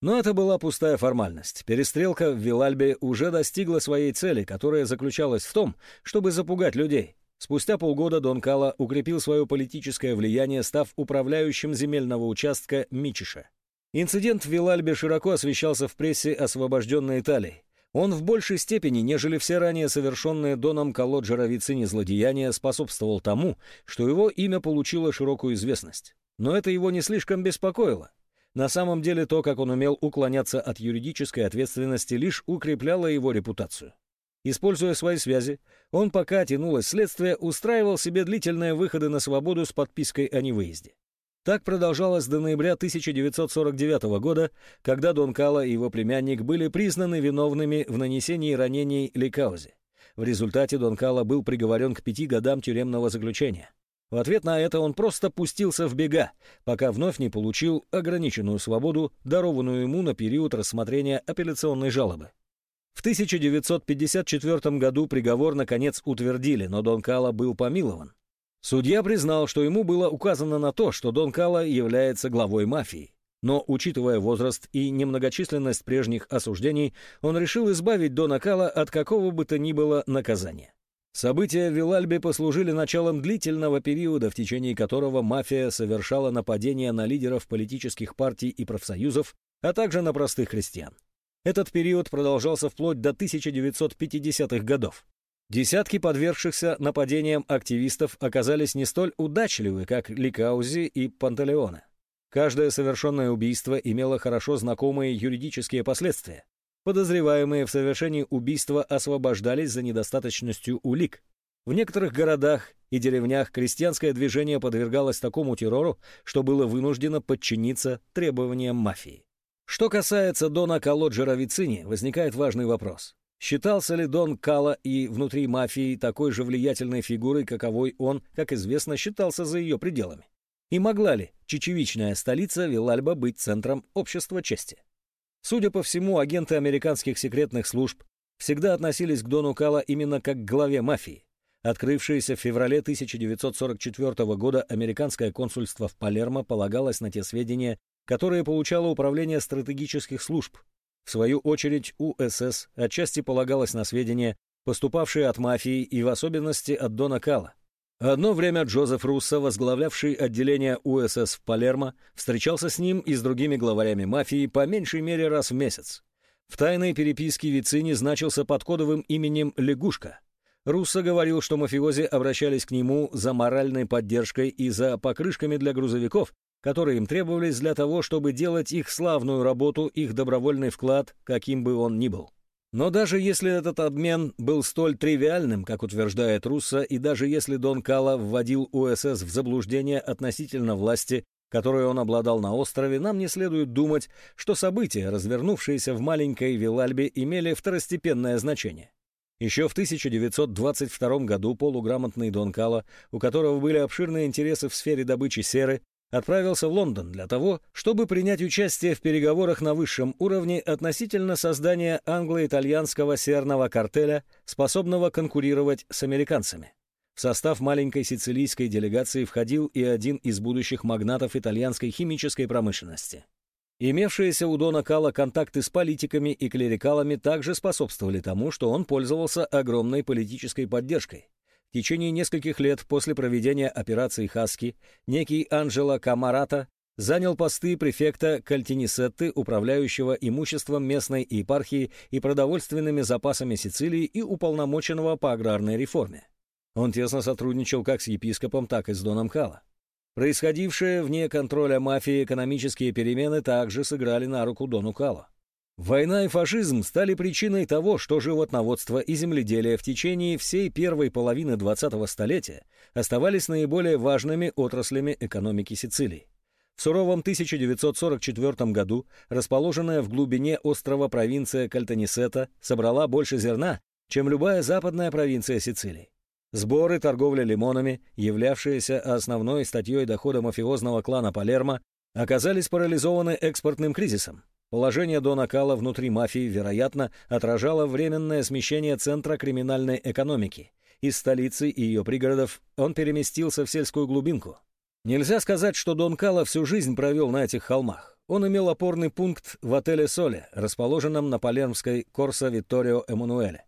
Но это была пустая формальность. Перестрелка в Вилальбе уже достигла своей цели, которая заключалась в том, чтобы запугать людей. Спустя полгода Дон Кала укрепил свое политическое влияние, став управляющим земельного участка Мичиша. Инцидент в Вилальбе широко освещался в прессе освобожденной Италии. Он в большей степени, нежели все ранее совершенные Доном Колоджера Вицини злодеяния, способствовал тому, что его имя получило широкую известность. Но это его не слишком беспокоило. На самом деле то, как он умел уклоняться от юридической ответственности, лишь укрепляло его репутацию. Используя свои связи, он, пока тянулось следствие, устраивал себе длительные выходы на свободу с подпиской о невыезде. Так продолжалось до ноября 1949 года, когда Дон Кала и его племянник были признаны виновными в нанесении ранений Ликаузе. В результате Дон Кала был приговорен к пяти годам тюремного заключения. В ответ на это он просто пустился в бега, пока вновь не получил ограниченную свободу, дарованную ему на период рассмотрения апелляционной жалобы. В 1954 году приговор наконец утвердили, но Дон Кала был помилован. Судья признал, что ему было указано на то, что Дон Кала является главой мафии. Но, учитывая возраст и немногочисленность прежних осуждений, он решил избавить Дона Кала от какого бы то ни было наказания. События в Вилальбе послужили началом длительного периода, в течение которого мафия совершала нападения на лидеров политических партий и профсоюзов, а также на простых крестьян. Этот период продолжался вплоть до 1950-х годов. Десятки подвергшихся нападениям активистов оказались не столь удачливы, как Ликаузи и Пантелеоне. Каждое совершенное убийство имело хорошо знакомые юридические последствия. Подозреваемые в совершении убийства освобождались за недостаточностью улик. В некоторых городах и деревнях крестьянское движение подвергалось такому террору, что было вынуждено подчиниться требованиям мафии. Что касается Дона Колоджера Вицини, возникает важный вопрос. Считался ли Дон Кала и внутри мафии такой же влиятельной фигурой, каковой он, как известно, считался за ее пределами? И могла ли чечевичная столица Вилальба быть центром общества чести? Судя по всему, агенты американских секретных служб всегда относились к Дону Кала именно как к главе мафии. Открывшееся в феврале 1944 года американское консульство в Палермо полагалось на те сведения, которые получало Управление стратегических служб, в свою очередь, УСС отчасти полагалась на сведения, поступавшие от мафии и в особенности от Дона Кала. Одно время Джозеф Руссо, возглавлявший отделение УСС в Палермо, встречался с ним и с другими главарями мафии по меньшей мере раз в месяц. В тайной переписке Вицини значился под кодовым именем «Лягушка». Руссо говорил, что мафиози обращались к нему за моральной поддержкой и за покрышками для грузовиков, которые им требовались для того, чтобы делать их славную работу, их добровольный вклад, каким бы он ни был. Но даже если этот обмен был столь тривиальным, как утверждает Руссо, и даже если Дон Кала вводил УСС в заблуждение относительно власти, которой он обладал на острове, нам не следует думать, что события, развернувшиеся в маленькой Вилальбе, имели второстепенное значение. Еще в 1922 году полуграмотный Дон Кала, у которого были обширные интересы в сфере добычи серы, отправился в Лондон для того, чтобы принять участие в переговорах на высшем уровне относительно создания англо-итальянского серного картеля, способного конкурировать с американцами. В состав маленькой сицилийской делегации входил и один из будущих магнатов итальянской химической промышленности. Имевшиеся у Дона Кала контакты с политиками и клерикалами также способствовали тому, что он пользовался огромной политической поддержкой. В течение нескольких лет после проведения операции «Хаски» некий Анджело Камарата занял посты префекта Кальтинисетты, управляющего имуществом местной епархии и продовольственными запасами Сицилии и уполномоченного по аграрной реформе. Он тесно сотрудничал как с епископом, так и с Доном Кала. Происходившие вне контроля мафии экономические перемены также сыграли на руку Дону Кала. Война и фашизм стали причиной того, что животноводство и земледелие в течение всей первой половины 20-го столетия оставались наиболее важными отраслями экономики Сицилии. В суровом 1944 году расположенная в глубине острова провинция Кальтанисета собрала больше зерна, чем любая западная провинция Сицилии. Сборы торговля лимонами, являвшиеся основной статьей дохода мафиозного клана Палермо, оказались парализованы экспортным кризисом. Положение Дона Кала внутри мафии, вероятно, отражало временное смещение центра криминальной экономики. Из столицы и ее пригородов он переместился в сельскую глубинку. Нельзя сказать, что Дон Кала всю жизнь провел на этих холмах. Он имел опорный пункт в отеле «Соле», расположенном на Палермской Корсо Витторио Эммануэле.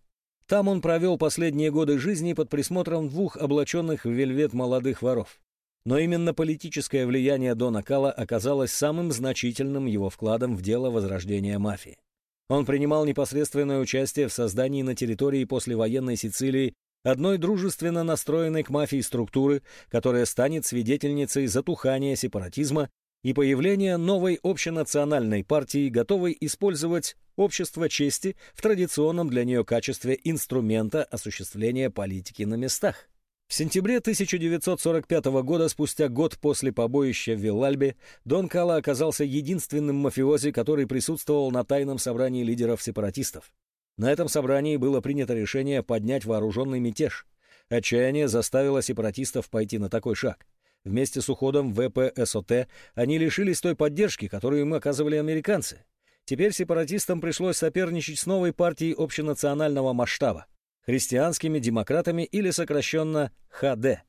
Там он провел последние годы жизни под присмотром двух облаченных в вельвет молодых воров. Но именно политическое влияние Дона Кала оказалось самым значительным его вкладом в дело возрождения мафии. Он принимал непосредственное участие в создании на территории послевоенной Сицилии одной дружественно настроенной к мафии структуры, которая станет свидетельницей затухания сепаратизма и появления новой общенациональной партии, готовой использовать общество чести в традиционном для нее качестве инструмента осуществления политики на местах. В сентябре 1945 года, спустя год после побоища в Виллальбе, Дон Кала оказался единственным мафиози, который присутствовал на тайном собрании лидеров сепаратистов. На этом собрании было принято решение поднять вооруженный мятеж. Отчаяние заставило сепаратистов пойти на такой шаг. Вместе с уходом ВПСОТ они лишились той поддержки, которую им оказывали американцы. Теперь сепаратистам пришлось соперничать с новой партией общенационального масштаба христианскими демократами или сокращенно ХД.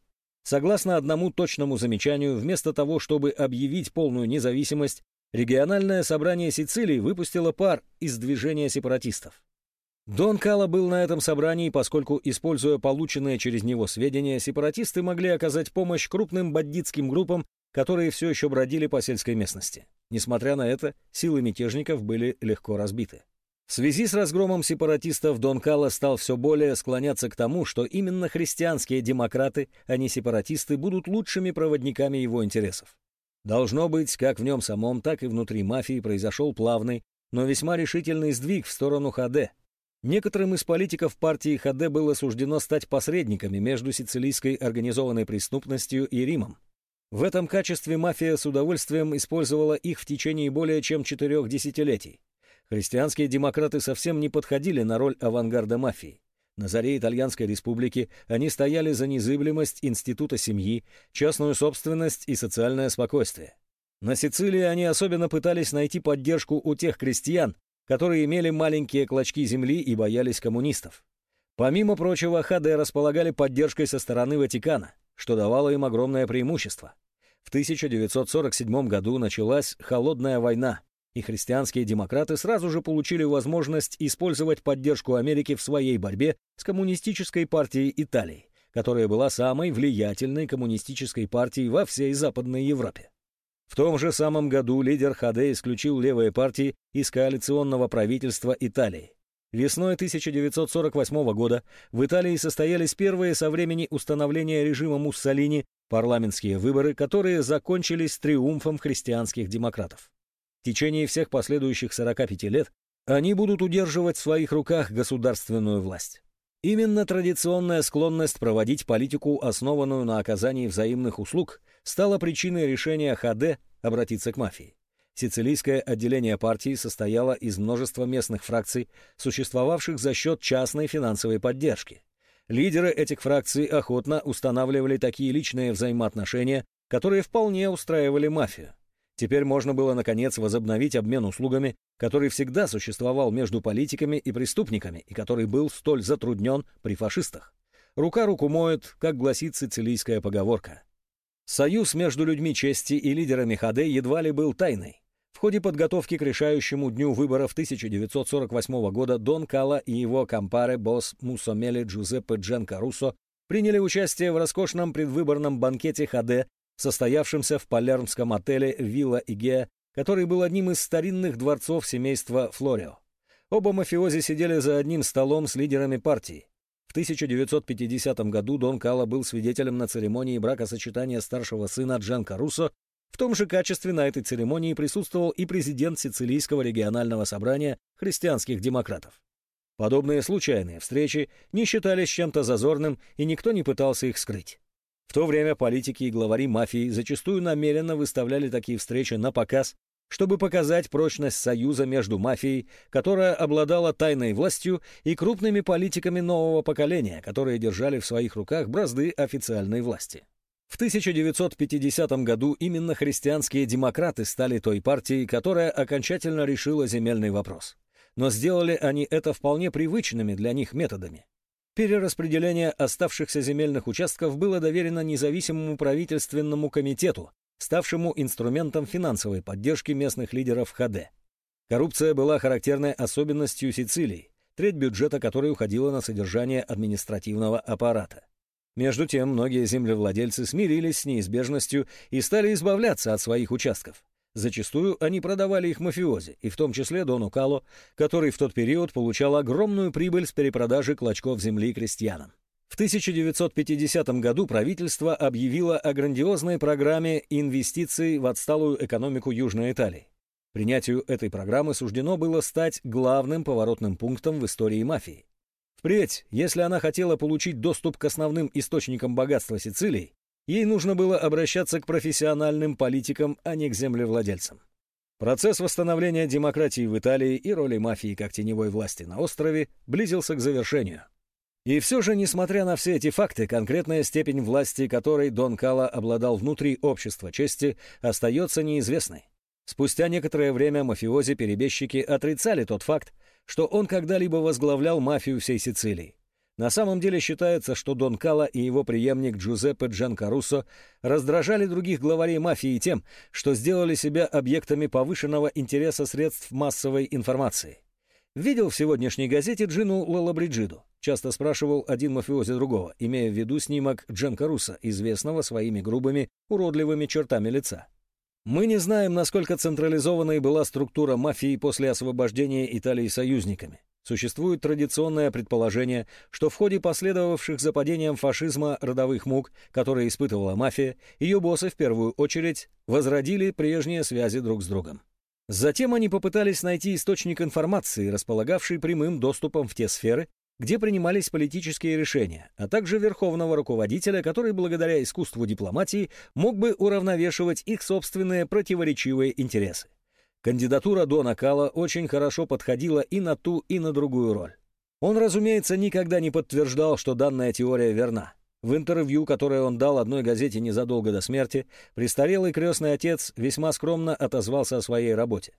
Согласно одному точному замечанию, вместо того, чтобы объявить полную независимость, региональное собрание Сицилии выпустило пар из движения сепаратистов. Дон Кала был на этом собрании, поскольку, используя полученные через него сведения, сепаратисты могли оказать помощь крупным бандитским группам, которые все еще бродили по сельской местности. Несмотря на это, силы мятежников были легко разбиты. В связи с разгромом сепаратистов Дон Кала стал все более склоняться к тому, что именно христианские демократы, а не сепаратисты, будут лучшими проводниками его интересов. Должно быть, как в нем самом, так и внутри мафии произошел плавный, но весьма решительный сдвиг в сторону ХД. Некоторым из политиков партии ХД было суждено стать посредниками между сицилийской организованной преступностью и Римом. В этом качестве мафия с удовольствием использовала их в течение более чем четырех десятилетий. Христианские демократы совсем не подходили на роль авангарда мафии. На заре Итальянской республики они стояли за незыблемость института семьи, частную собственность и социальное спокойствие. На Сицилии они особенно пытались найти поддержку у тех крестьян, которые имели маленькие клочки земли и боялись коммунистов. Помимо прочего, ХД располагали поддержкой со стороны Ватикана, что давало им огромное преимущество. В 1947 году началась Холодная война, и христианские демократы сразу же получили возможность использовать поддержку Америки в своей борьбе с коммунистической партией Италии, которая была самой влиятельной коммунистической партией во всей Западной Европе. В том же самом году лидер ХД исключил левые партии из коалиционного правительства Италии. Весной 1948 года в Италии состоялись первые со времени установления режима Муссолини парламентские выборы, которые закончились триумфом христианских демократов. В течение всех последующих 45 лет они будут удерживать в своих руках государственную власть. Именно традиционная склонность проводить политику, основанную на оказании взаимных услуг, стала причиной решения ХД обратиться к мафии. Сицилийское отделение партии состояло из множества местных фракций, существовавших за счет частной финансовой поддержки. Лидеры этих фракций охотно устанавливали такие личные взаимоотношения, которые вполне устраивали мафию. Теперь можно было, наконец, возобновить обмен услугами, который всегда существовал между политиками и преступниками и который был столь затруднен при фашистах. Рука руку моет, как гласит сицилийская поговорка. Союз между людьми чести и лидерами ХД едва ли был тайной. В ходе подготовки к решающему дню выборов 1948 года Дон Кала и его компаре босс Муссомели Джузеппе Дженко Руссо приняли участие в роскошном предвыборном банкете ХД, состоявшемся в палермском отеле «Вилла Игеа», который был одним из старинных дворцов семейства Флорио. Оба мафиози сидели за одним столом с лидерами партии. В 1950 году Дон Кала был свидетелем на церемонии бракосочетания старшего сына Джанка Руссо в том же качестве на этой церемонии присутствовал и президент Сицилийского регионального собрания христианских демократов. Подобные случайные встречи не считались чем-то зазорным, и никто не пытался их скрыть. В то время политики и главари мафии зачастую намеренно выставляли такие встречи на показ, чтобы показать прочность союза между мафией, которая обладала тайной властью, и крупными политиками нового поколения, которые держали в своих руках бразды официальной власти. В 1950 году именно христианские демократы стали той партией, которая окончательно решила земельный вопрос. Но сделали они это вполне привычными для них методами. Перераспределение оставшихся земельных участков было доверено независимому правительственному комитету, ставшему инструментом финансовой поддержки местных лидеров ХД. Коррупция была характерной особенностью Сицилии, треть бюджета которой уходила на содержание административного аппарата. Между тем, многие землевладельцы смирились с неизбежностью и стали избавляться от своих участков. Зачастую они продавали их мафиози, и в том числе Дону Кало, который в тот период получал огромную прибыль с перепродажи клочков земли крестьянам. В 1950 году правительство объявило о грандиозной программе инвестиций в отсталую экономику Южной Италии. Принятию этой программы суждено было стать главным поворотным пунктом в истории мафии. Впредь, если она хотела получить доступ к основным источникам богатства Сицилии, ей нужно было обращаться к профессиональным политикам, а не к землевладельцам. Процесс восстановления демократии в Италии и роли мафии как теневой власти на острове близился к завершению. И все же, несмотря на все эти факты, конкретная степень власти, которой Дон Кала обладал внутри общества чести, остается неизвестной. Спустя некоторое время мафиози-перебежчики отрицали тот факт, что он когда-либо возглавлял мафию всей Сицилии. На самом деле считается, что Дон Кала и его преемник Джузеппе Джанкаруссо раздражали других главарей мафии тем, что сделали себя объектами повышенного интереса средств массовой информации. Видел в сегодняшней газете Джину Лалабриджиду. Часто спрашивал один мафиози другого, имея в виду снимок Джанкаруса, известного своими грубыми, уродливыми чертами лица. Мы не знаем, насколько централизованной была структура мафии после освобождения Италии союзниками. Существует традиционное предположение, что в ходе последовавших за падением фашизма родовых мук, которые испытывала мафия, ее боссы в первую очередь возродили прежние связи друг с другом. Затем они попытались найти источник информации, располагавший прямым доступом в те сферы, где принимались политические решения, а также верховного руководителя, который благодаря искусству дипломатии мог бы уравновешивать их собственные противоречивые интересы. Кандидатура Дона Кала очень хорошо подходила и на ту, и на другую роль. Он, разумеется, никогда не подтверждал, что данная теория верна. В интервью, которое он дал одной газете незадолго до смерти, престарелый крестный отец весьма скромно отозвался о своей работе.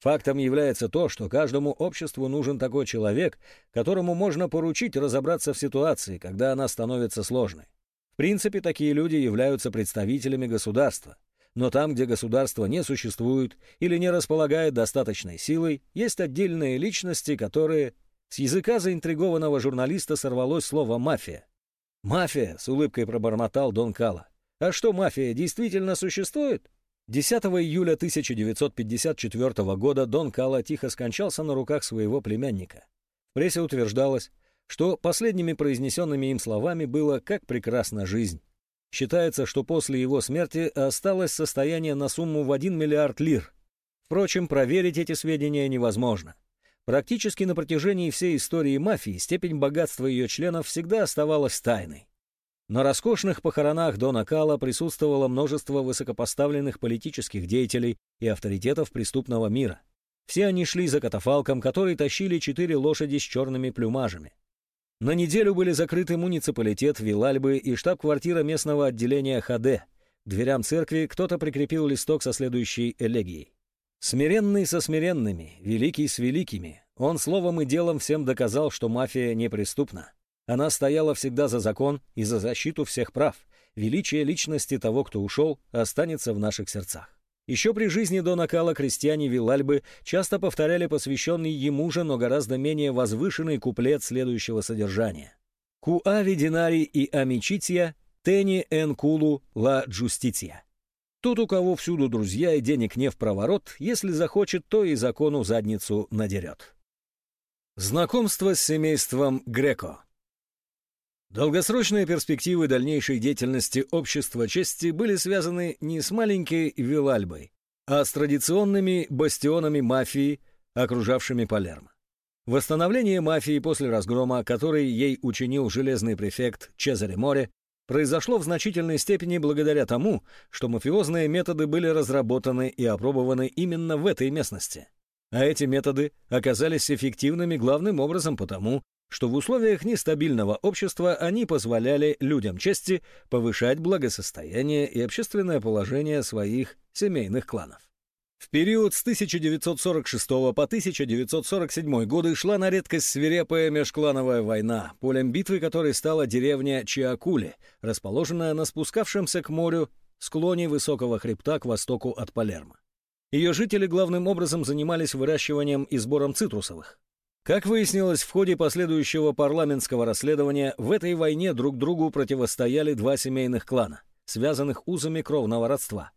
Фактом является то, что каждому обществу нужен такой человек, которому можно поручить разобраться в ситуации, когда она становится сложной. В принципе, такие люди являются представителями государства. Но там, где государство не существует или не располагает достаточной силой, есть отдельные личности, которые... С языка заинтригованного журналиста сорвалось слово «мафия». «Мафия!» — с улыбкой пробормотал Дон Кала. «А что, мафия действительно существует?» 10 июля 1954 года Дон Кала тихо скончался на руках своего племянника. В прессе утверждалось, что последними произнесенными им словами было «как прекрасна жизнь». Считается, что после его смерти осталось состояние на сумму в 1 миллиард лир. Впрочем, проверить эти сведения невозможно. Практически на протяжении всей истории мафии степень богатства ее членов всегда оставалась тайной. На роскошных похоронах Дона Кала присутствовало множество высокопоставленных политических деятелей и авторитетов преступного мира. Все они шли за катафалком, который тащили четыре лошади с черными плюмажами. На неделю были закрыты муниципалитет Вилальбы и штаб-квартира местного отделения ХД. К дверям церкви кто-то прикрепил листок со следующей элегией. «Смиренный со смиренными, великий с великими, он словом и делом всем доказал, что мафия неприступна. Она стояла всегда за закон и за защиту всех прав. Величие личности того, кто ушел, останется в наших сердцах. Еще при жизни Дона Кала крестьяне Вилальбы часто повторяли посвященный ему же, но гораздо менее возвышенный куплет следующего содержания. «Куави динари и амичития, тени эн кулу ла джустиция». Тот, у кого всюду друзья и денег не в проворот, если захочет, то и закону задницу надерет. Знакомство с семейством Греко Долгосрочные перспективы дальнейшей деятельности общества чести были связаны не с маленькой Вилальбой, а с традиционными бастионами мафии, окружавшими Палермо. Восстановление мафии после разгрома, который ей учинил железный префект Чезаре Море, произошло в значительной степени благодаря тому, что мафиозные методы были разработаны и опробованы именно в этой местности. А эти методы оказались эффективными главным образом потому, что в условиях нестабильного общества они позволяли людям чести повышать благосостояние и общественное положение своих семейных кланов. В период с 1946 по 1947 годы шла на редкость свирепая межклановая война, полем битвы которой стала деревня Чиакули, расположенная на спускавшемся к морю склоне высокого хребта к востоку от Палермо. Ее жители главным образом занимались выращиванием и сбором цитрусовых. Как выяснилось в ходе последующего парламентского расследования, в этой войне друг другу противостояли два семейных клана, связанных узами кровного родства.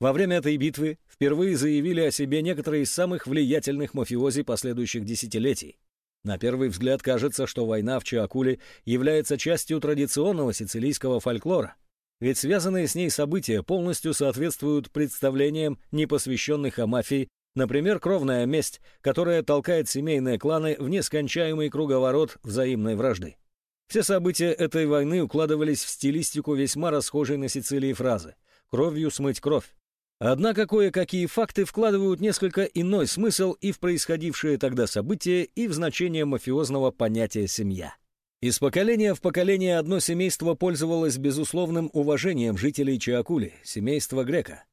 Во время этой битвы впервые заявили о себе некоторые из самых влиятельных мафиози последующих десятилетий. На первый взгляд кажется, что война в Чиакуле является частью традиционного сицилийского фольклора, ведь связанные с ней события полностью соответствуют представлениям непосвященных о мафии Например, кровная месть, которая толкает семейные кланы в нескончаемый круговорот взаимной вражды. Все события этой войны укладывались в стилистику весьма расхожей на Сицилии фразы «кровью смыть кровь». Однако кое-какие факты вкладывают несколько иной смысл и в происходившие тогда события, и в значение мафиозного понятия «семья». Из поколения в поколение одно семейство пользовалось безусловным уважением жителей Чиакули, семейство Грека.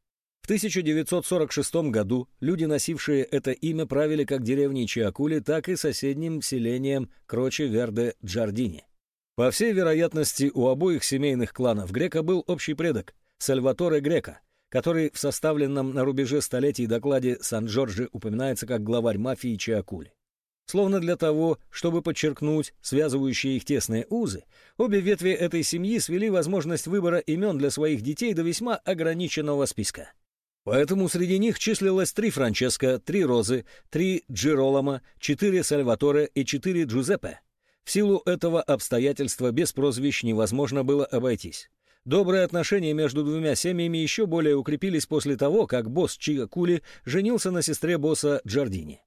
В 1946 году люди, носившие это имя, правили как деревней Чиакули, так и соседним селением Кроче-Верде-Джардини. По всей вероятности, у обоих семейных кланов Грека был общий предок – Сальваторе Грека, который в составленном на рубеже столетий докладе Сан-Джорджи упоминается как главарь мафии Чиакули. Словно для того, чтобы подчеркнуть связывающие их тесные узы, обе ветви этой семьи свели возможность выбора имен для своих детей до весьма ограниченного списка. Поэтому среди них числилось три Франческо, три Розы, три Джеролома, четыре Сальваторе и четыре Джузеппе. В силу этого обстоятельства без прозвищ невозможно было обойтись. Добрые отношения между двумя семьями еще более укрепились после того, как босс Чигакули женился на сестре босса Джардини.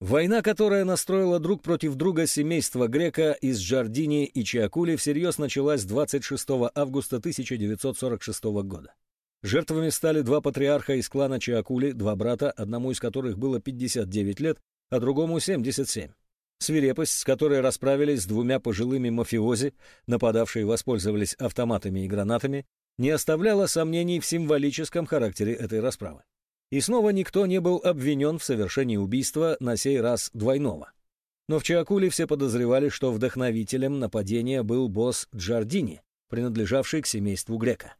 Война, которая настроила друг против друга семейство Грека из Джардини и Чиакули, всерьез началась 26 августа 1946 года. Жертвами стали два патриарха из клана Чиакули, два брата, одному из которых было 59 лет, а другому 77. Свирепость, с которой расправились с двумя пожилыми мафиози, нападавшие воспользовались автоматами и гранатами, не оставляла сомнений в символическом характере этой расправы. И снова никто не был обвинен в совершении убийства, на сей раз двойного. Но в Чиакуле все подозревали, что вдохновителем нападения был босс Джардини, принадлежавший к семейству Грека.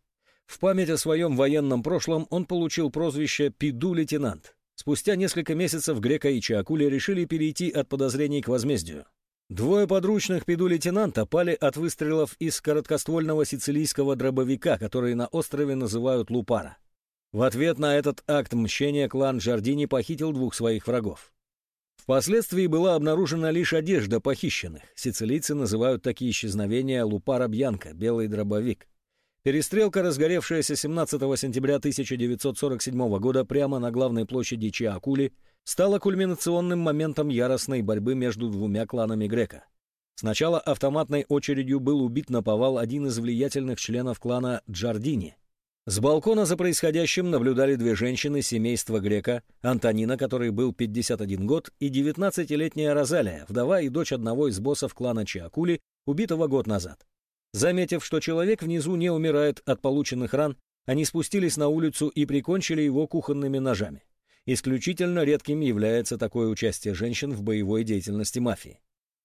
В память о своем военном прошлом он получил прозвище «Пиду-лейтенант». Спустя несколько месяцев Грека и Чиакули решили перейти от подозрений к возмездию. Двое подручных пиду-лейтенанта пали от выстрелов из короткоствольного сицилийского дробовика, который на острове называют Лупара. В ответ на этот акт мщения клан Джардини похитил двух своих врагов. Впоследствии была обнаружена лишь одежда похищенных. Сицилийцы называют такие исчезновения Лупара Бьянка, белый дробовик. Перестрелка, разгоревшаяся 17 сентября 1947 года прямо на главной площади Чиакули, стала кульминационным моментом яростной борьбы между двумя кланами Грека. Сначала автоматной очередью был убит на повал один из влиятельных членов клана Джардини. С балкона за происходящим наблюдали две женщины семейства Грека, Антонина, который был 51 год, и 19-летняя Розалия, вдова и дочь одного из боссов клана Чиакули, убитого год назад. Заметив, что человек внизу не умирает от полученных ран, они спустились на улицу и прикончили его кухонными ножами. Исключительно редким является такое участие женщин в боевой деятельности мафии.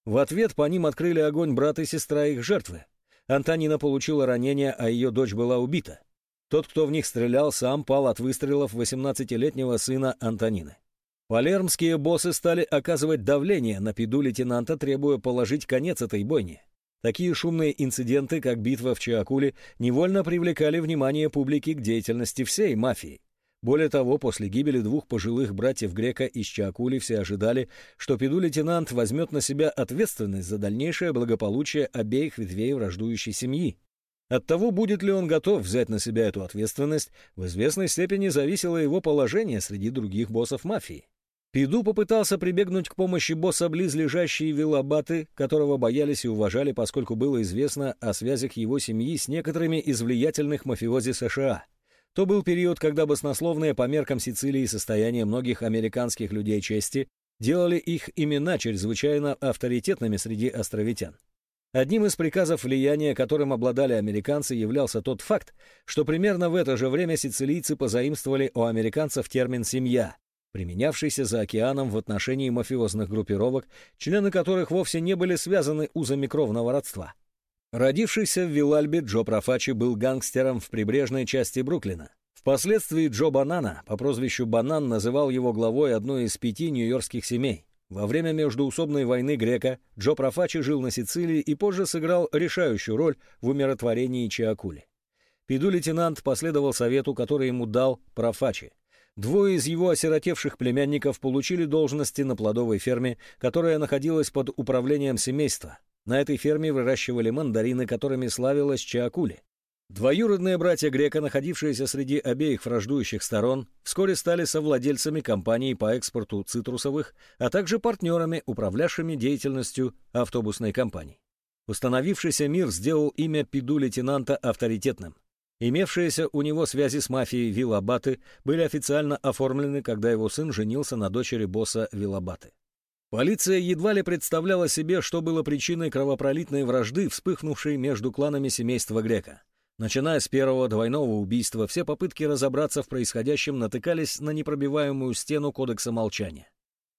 В ответ по ним открыли огонь брат и сестра их жертвы. Антонина получила ранение, а ее дочь была убита. Тот, кто в них стрелял, сам пал от выстрелов 18-летнего сына Антонины. Палермские боссы стали оказывать давление на пиду лейтенанта, требуя положить конец этой бойне. Такие шумные инциденты, как битва в Чиакуле, невольно привлекали внимание публики к деятельности всей мафии. Более того, после гибели двух пожилых братьев Грека из Чакули все ожидали, что пиду-лейтенант возьмет на себя ответственность за дальнейшее благополучие обеих ветвей враждующей семьи. От того, будет ли он готов взять на себя эту ответственность, в известной степени зависело его положение среди других боссов мафии. Пиду попытался прибегнуть к помощи босса близлежащие Вилабаты, которого боялись и уважали, поскольку было известно о связях его семьи с некоторыми из влиятельных мафиози США – то был период, когда баснословные по меркам Сицилии состояния многих американских людей чести делали их имена чрезвычайно авторитетными среди островитян. Одним из приказов влияния, которым обладали американцы, являлся тот факт, что примерно в это же время сицилийцы позаимствовали у американцев термин «семья», применявшийся за океаном в отношении мафиозных группировок, члены которых вовсе не были связаны узами кровного родства. Родившийся в Вилальбе, Джо Профачи был гангстером в прибрежной части Бруклина. Впоследствии Джо Банана по прозвищу Банан называл его главой одной из пяти нью-йоркских семей. Во время междуусобной войны Грека Джо Профачи жил на Сицилии и позже сыграл решающую роль в умиротворении Чиакули. Пиду-лейтенант последовал совету, который ему дал Профачи. Двое из его осиротевших племянников получили должности на плодовой ферме, которая находилась под управлением семейства, на этой ферме выращивали мандарины, которыми славилась Чаакули. Двоюродные братья Грека, находившиеся среди обеих враждующих сторон, вскоре стали совладельцами компаний по экспорту цитрусовых, а также партнерами, управлявшими деятельностью автобусной компании. Установившийся мир сделал имя пиду-лейтенанта авторитетным. Имевшиеся у него связи с мафией Вилабаты были официально оформлены, когда его сын женился на дочери босса Вилабаты. Полиция едва ли представляла себе, что было причиной кровопролитной вражды, вспыхнувшей между кланами семейства Грека. Начиная с первого двойного убийства, все попытки разобраться в происходящем натыкались на непробиваемую стену кодекса молчания.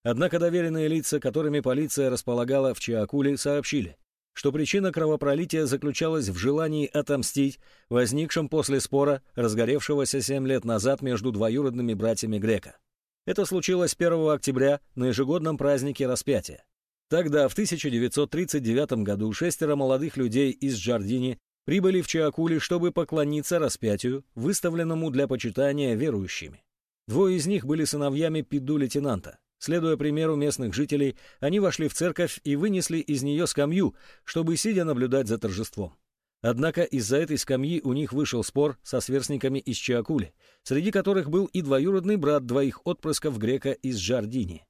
Однако доверенные лица, которыми полиция располагала в Чиакуле, сообщили, что причина кровопролития заключалась в желании отомстить, возникшем после спора, разгоревшегося семь лет назад между двоюродными братьями Грека. Это случилось 1 октября на ежегодном празднике распятия. Тогда, в 1939 году, шестеро молодых людей из Джардини прибыли в Чиакули, чтобы поклониться распятию, выставленному для почитания верующими. Двое из них были сыновьями пиду-лейтенанта. Следуя примеру местных жителей, они вошли в церковь и вынесли из нее скамью, чтобы сидя наблюдать за торжеством. Однако из-за этой скамьи у них вышел спор со сверстниками из Чиакули, среди которых был и двоюродный брат двоих отпрысков грека из Джардини.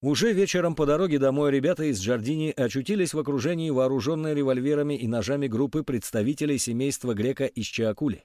Уже вечером по дороге домой ребята из Джардини очутились в окружении вооруженной револьверами и ножами группы представителей семейства грека из Чиакули.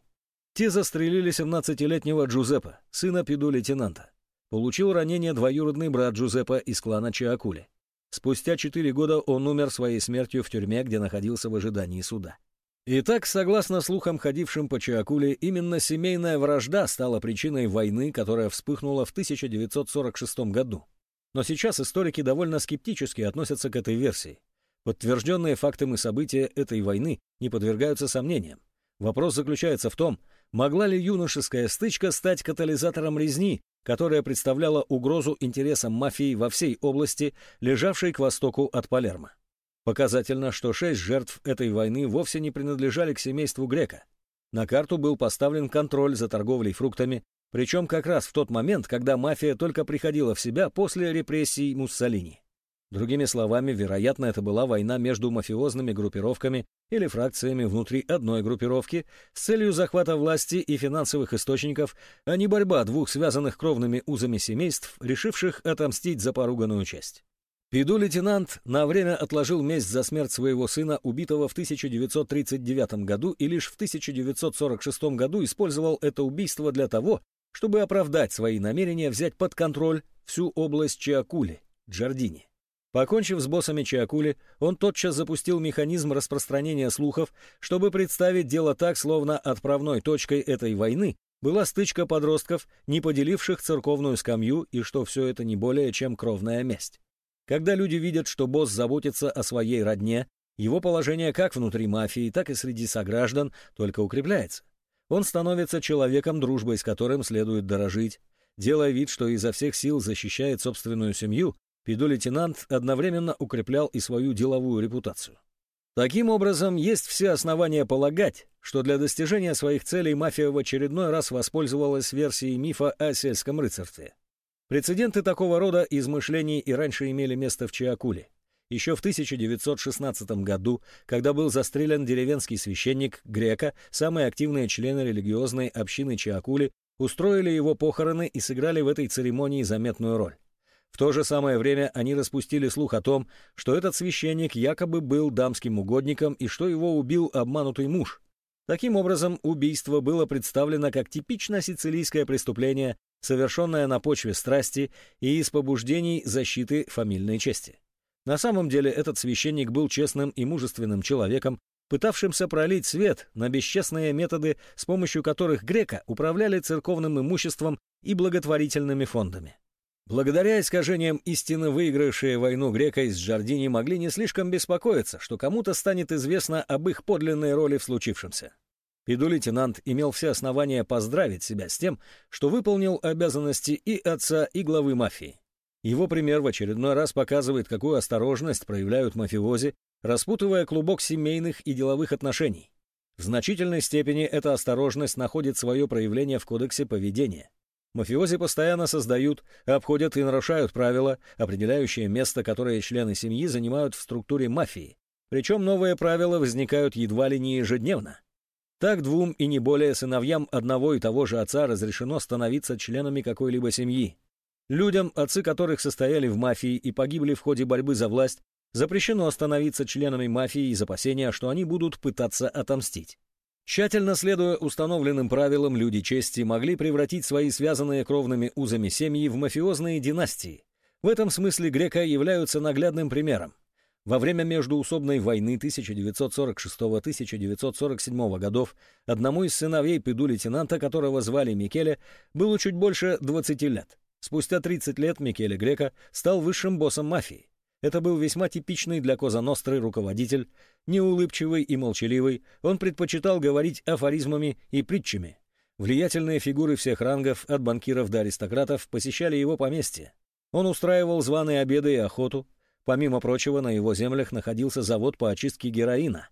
Те застрелили 17-летнего Джузеппа, сына пиду-лейтенанта. Получил ранение двоюродный брат Джузеппа из клана Чиакули. Спустя четыре года он умер своей смертью в тюрьме, где находился в ожидании суда. Итак, согласно слухам, ходившим по Чиакуле, именно семейная вражда стала причиной войны, которая вспыхнула в 1946 году. Но сейчас историки довольно скептически относятся к этой версии. Подтвержденные фактом и события этой войны не подвергаются сомнениям. Вопрос заключается в том, могла ли юношеская стычка стать катализатором резни, которая представляла угрозу интересам мафии во всей области, лежавшей к востоку от Палермо. Показательно, что шесть жертв этой войны вовсе не принадлежали к семейству Грека. На карту был поставлен контроль за торговлей фруктами, причем как раз в тот момент, когда мафия только приходила в себя после репрессий Муссолини. Другими словами, вероятно, это была война между мафиозными группировками или фракциями внутри одной группировки с целью захвата власти и финансовых источников, а не борьба двух связанных кровными узами семейств, решивших отомстить за поруганную часть. Пиду-лейтенант на время отложил месть за смерть своего сына, убитого в 1939 году, и лишь в 1946 году использовал это убийство для того, чтобы оправдать свои намерения взять под контроль всю область Чиакули, Джардини. Покончив с боссами Чиакули, он тотчас запустил механизм распространения слухов, чтобы представить дело так, словно отправной точкой этой войны была стычка подростков, не поделивших церковную скамью, и что все это не более чем кровная месть. Когда люди видят, что босс заботится о своей родне, его положение как внутри мафии, так и среди сограждан только укрепляется. Он становится человеком, дружбой с которым следует дорожить. Делая вид, что изо всех сил защищает собственную семью, Пиду-лейтенант одновременно укреплял и свою деловую репутацию. Таким образом, есть все основания полагать, что для достижения своих целей мафия в очередной раз воспользовалась версией мифа о сельском рыцарстве. Прецеденты такого рода измышлений и раньше имели место в Чиакуле. Еще в 1916 году, когда был застрелен деревенский священник Грека, самые активные члены религиозной общины Чиакули устроили его похороны и сыграли в этой церемонии заметную роль. В то же самое время они распустили слух о том, что этот священник якобы был дамским угодником и что его убил обманутый муж. Таким образом, убийство было представлено как типично сицилийское преступление, совершенное на почве страсти и из побуждений защиты фамильной чести. На самом деле этот священник был честным и мужественным человеком, пытавшимся пролить свет на бесчестные методы, с помощью которых грека управляли церковным имуществом и благотворительными фондами. Благодаря искажениям истины выигравшие войну Грека из Джардини могли не слишком беспокоиться, что кому-то станет известно об их подлинной роли в случившемся. Пиду-лейтенант имел все основания поздравить себя с тем, что выполнил обязанности и отца, и главы мафии. Его пример в очередной раз показывает, какую осторожность проявляют мафиози, распутывая клубок семейных и деловых отношений. В значительной степени эта осторожность находит свое проявление в кодексе поведения. Мафиози постоянно создают, обходят и нарушают правила, определяющие место, которое члены семьи занимают в структуре мафии. Причем новые правила возникают едва ли не ежедневно. Так двум и не более сыновьям одного и того же отца разрешено становиться членами какой-либо семьи. Людям, отцы которых состояли в мафии и погибли в ходе борьбы за власть, запрещено становиться членами мафии из опасения, что они будут пытаться отомстить. Тщательно следуя установленным правилам, люди чести могли превратить свои связанные кровными узами семьи в мафиозные династии. В этом смысле грека являются наглядным примером. Во время междуусобной войны 1946-1947 годов одному из сыновей педу-лейтенанта, которого звали Микеле, было чуть больше 20 лет. Спустя 30 лет Микеле Грека стал высшим боссом мафии. Это был весьма типичный для Коза Ностры руководитель, неулыбчивый и молчаливый, он предпочитал говорить афоризмами и притчами. Влиятельные фигуры всех рангов, от банкиров до аристократов, посещали его поместье. Он устраивал званые обеды и охоту. Помимо прочего, на его землях находился завод по очистке героина.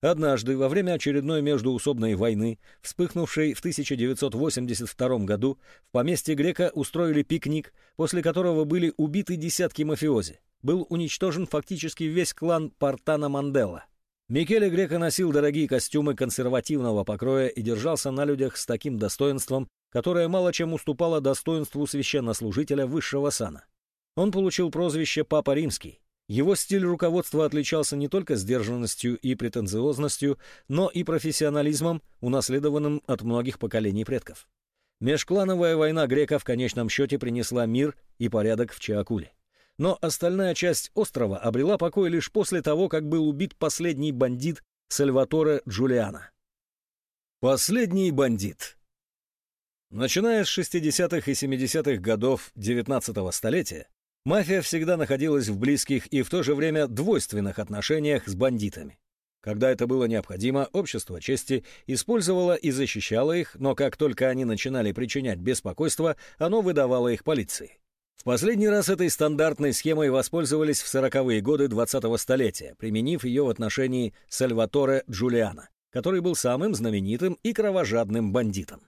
Однажды, во время очередной междуусобной войны, вспыхнувшей в 1982 году, в поместье Грека устроили пикник, после которого были убиты десятки мафиози. Был уничтожен фактически весь клан Портана Манделла. Микеле Грека носил дорогие костюмы консервативного покроя и держался на людях с таким достоинством, которое мало чем уступало достоинству священнослужителя высшего сана. Он получил прозвище «Папа Римский». Его стиль руководства отличался не только сдержанностью и претенциозностью, но и профессионализмом, унаследованным от многих поколений предков. Межклановая война греков в конечном счете принесла мир и порядок в Чаакуле но остальная часть острова обрела покой лишь после того, как был убит последний бандит Сальваторе Джулиана. Последний бандит. Начиная с 60-х и 70-х годов 19-го столетия, мафия всегда находилась в близких и в то же время двойственных отношениях с бандитами. Когда это было необходимо, общество чести использовало и защищало их, но как только они начинали причинять беспокойство, оно выдавало их полиции. В последний раз этой стандартной схемой воспользовались в 40-е годы 20-го столетия, применив ее в отношении Сальваторе Джулиана, который был самым знаменитым и кровожадным бандитом.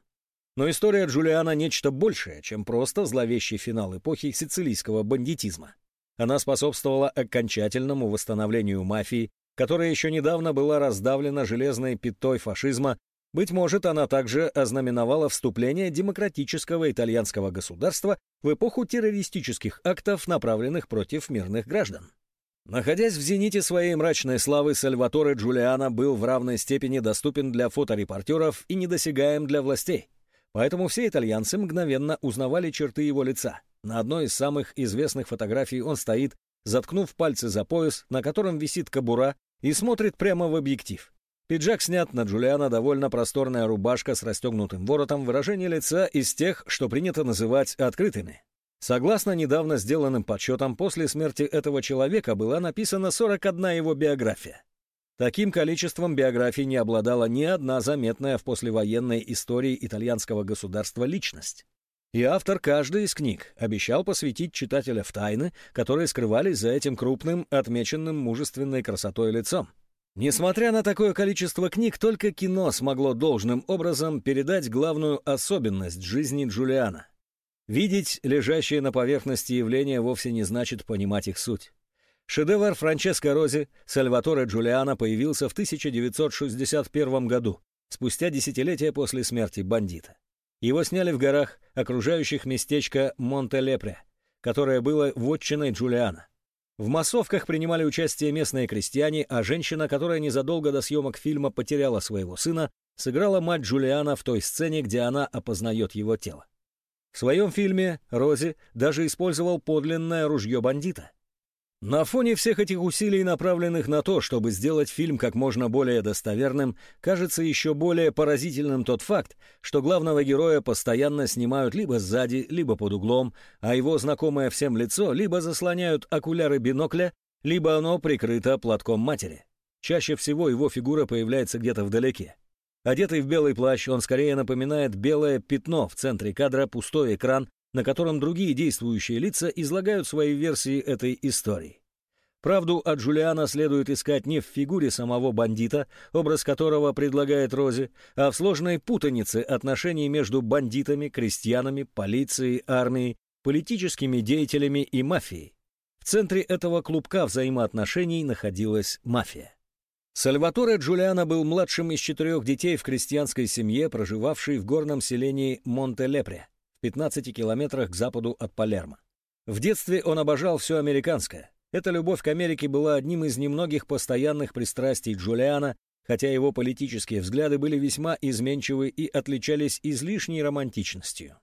Но история Джулиана — нечто большее, чем просто зловещий финал эпохи сицилийского бандитизма. Она способствовала окончательному восстановлению мафии, которая еще недавно была раздавлена железной пятой фашизма быть может, она также ознаменовала вступление демократического итальянского государства в эпоху террористических актов, направленных против мирных граждан. Находясь в зените своей мрачной славы, Сальваторе Джулиано был в равной степени доступен для фоторепортеров и недосягаем для властей. Поэтому все итальянцы мгновенно узнавали черты его лица. На одной из самых известных фотографий он стоит, заткнув пальцы за пояс, на котором висит кобура, и смотрит прямо в объектив. Пиджак снят, на Джулиана довольно просторная рубашка с расстегнутым воротом, выражение лица из тех, что принято называть открытыми. Согласно недавно сделанным подсчетам, после смерти этого человека была написана 41 его биография. Таким количеством биографий не обладала ни одна заметная в послевоенной истории итальянского государства личность. И автор каждой из книг обещал посвятить читателя в тайны, которые скрывались за этим крупным, отмеченным мужественной красотой лицом. Несмотря на такое количество книг, только кино смогло должным образом передать главную особенность жизни Джулиана. Видеть лежащие на поверхности явления вовсе не значит понимать их суть. Шедевр Франческо Рози Сальваторе Джулиана появился в 1961 году, спустя десятилетия после смерти бандита. Его сняли в горах, окружающих местечко Монте-Лепре, которое было вотчиной Джулиана. В массовках принимали участие местные крестьяне, а женщина, которая незадолго до съемок фильма потеряла своего сына, сыграла мать Джулиана в той сцене, где она опознает его тело. В своем фильме Рози даже использовал подлинное ружье бандита. На фоне всех этих усилий, направленных на то, чтобы сделать фильм как можно более достоверным, кажется еще более поразительным тот факт, что главного героя постоянно снимают либо сзади, либо под углом, а его знакомое всем лицо либо заслоняют окуляры бинокля, либо оно прикрыто платком матери. Чаще всего его фигура появляется где-то вдалеке. Одетый в белый плащ, он скорее напоминает белое пятно в центре кадра, пустой экран, на котором другие действующие лица излагают свои версии этой истории. Правду от Джулиана следует искать не в фигуре самого бандита, образ которого предлагает Рози, а в сложной путанице отношений между бандитами, крестьянами, полицией, армией, политическими деятелями и мафией. В центре этого клубка взаимоотношений находилась мафия. Сальваторе Джулиано был младшим из четырех детей в крестьянской семье, проживавшей в горном селении Монте-Лепре 15 километрах к западу от Палермо. В детстве он обожал все американское. Эта любовь к Америке была одним из немногих постоянных пристрастий Джулиана, хотя его политические взгляды были весьма изменчивы и отличались излишней романтичностью.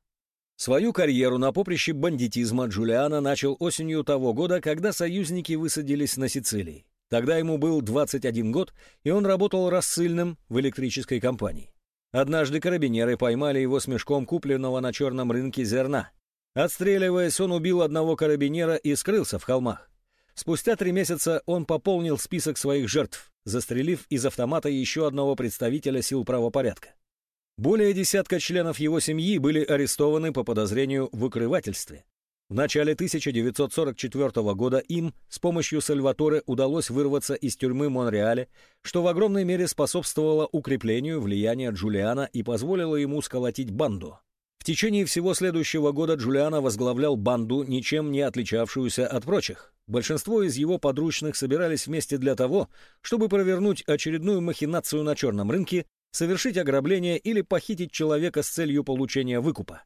Свою карьеру на поприще бандитизма Джулиана начал осенью того года, когда союзники высадились на Сицилии. Тогда ему был 21 год, и он работал рассыльным в электрической компании. Однажды карабинеры поймали его с мешком купленного на черном рынке зерна. Отстреливаясь, он убил одного карабинера и скрылся в холмах. Спустя три месяца он пополнил список своих жертв, застрелив из автомата еще одного представителя сил правопорядка. Более десятка членов его семьи были арестованы по подозрению в укрывательстве. В начале 1944 года им с помощью Сальваторе удалось вырваться из тюрьмы Монреаля, что в огромной мере способствовало укреплению влияния Джулиана и позволило ему сколотить банду. В течение всего следующего года Джулиана возглавлял банду, ничем не отличавшуюся от прочих. Большинство из его подручных собирались вместе для того, чтобы провернуть очередную махинацию на черном рынке, совершить ограбление или похитить человека с целью получения выкупа.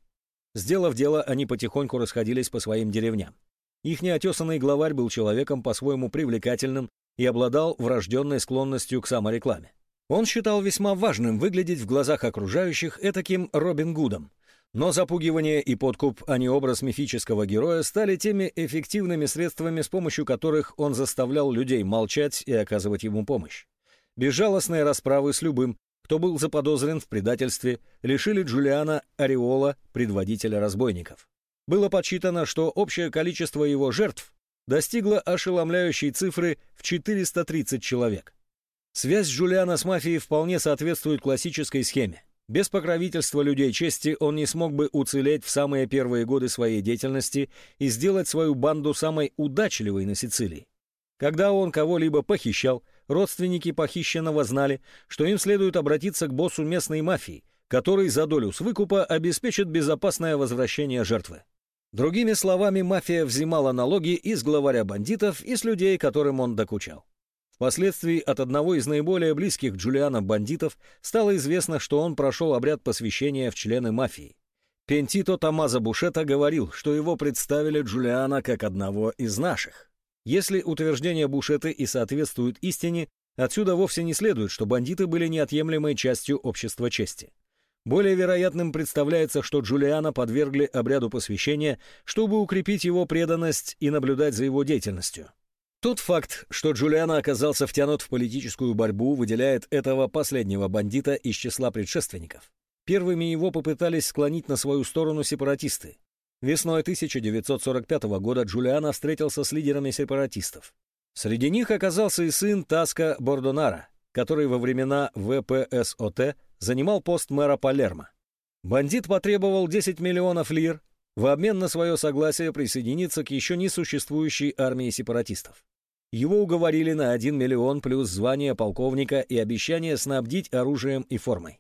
Сделав дело, они потихоньку расходились по своим деревням. Их неотесанный главарь был человеком по-своему привлекательным и обладал врожденной склонностью к саморекламе. Он считал весьма важным выглядеть в глазах окружающих этаким Робин Гудом. Но запугивание и подкуп, а не образ мифического героя, стали теми эффективными средствами, с помощью которых он заставлял людей молчать и оказывать ему помощь. Безжалостные расправы с любым, кто был заподозрен в предательстве, лишили Джулиана Ореола, предводителя разбойников. Было подсчитано, что общее количество его жертв достигло ошеломляющей цифры в 430 человек. Связь Джулиана с мафией вполне соответствует классической схеме. Без покровительства людей чести он не смог бы уцелеть в самые первые годы своей деятельности и сделать свою банду самой удачливой на Сицилии. Когда он кого-либо похищал, родственники похищенного знали, что им следует обратиться к боссу местной мафии, который за долю с выкупа обеспечит безопасное возвращение жертвы. Другими словами, мафия взимала налоги из главаря бандитов и с людей, которым он докучал. Впоследствии от одного из наиболее близких Джулиана бандитов стало известно, что он прошел обряд посвящения в члены мафии. Пентито Томазо Бушета говорил, что его представили Джулиана как одного из наших. Если утверждения Бушеты и соответствуют истине, отсюда вовсе не следует, что бандиты были неотъемлемой частью общества чести. Более вероятным представляется, что Джулиана подвергли обряду посвящения, чтобы укрепить его преданность и наблюдать за его деятельностью. Тот факт, что Джулиана оказался втянут в политическую борьбу, выделяет этого последнего бандита из числа предшественников. Первыми его попытались склонить на свою сторону сепаратисты. Весной 1945 года Джулиана встретился с лидерами сепаратистов. Среди них оказался и сын Таска Бордонара, который во времена ВПСОТ занимал пост мэра Палермо. Бандит потребовал 10 миллионов лир в обмен на свое согласие присоединиться к еще не существующей армии сепаратистов. Его уговорили на 1 миллион плюс звание полковника и обещание снабдить оружием и формой.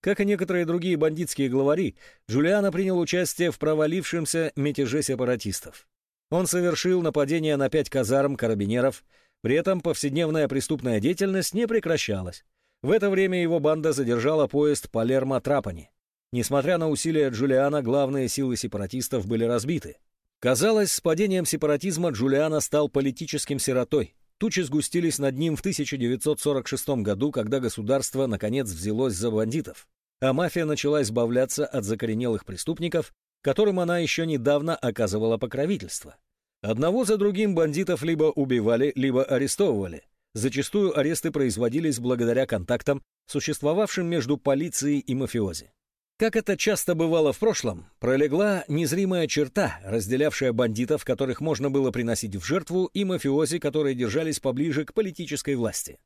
Как и некоторые другие бандитские главари, Джулиано принял участие в провалившемся мятеже сепаратистов. Он совершил нападение на пять казарм карабинеров, при этом повседневная преступная деятельность не прекращалась. В это время его банда задержала поезд Палермо-Трапани. Несмотря на усилия Джулиана, главные силы сепаратистов были разбиты. Казалось, с падением сепаратизма Джулиана стал политическим сиротой. Тучи сгустились над ним в 1946 году, когда государство, наконец, взялось за бандитов. А мафия начала избавляться от закоренелых преступников, которым она еще недавно оказывала покровительство. Одного за другим бандитов либо убивали, либо арестовывали – Зачастую аресты производились благодаря контактам, существовавшим между полицией и мафиози. Как это часто бывало в прошлом, пролегла незримая черта, разделявшая бандитов, которых можно было приносить в жертву, и мафиози, которые держались поближе к политической власти.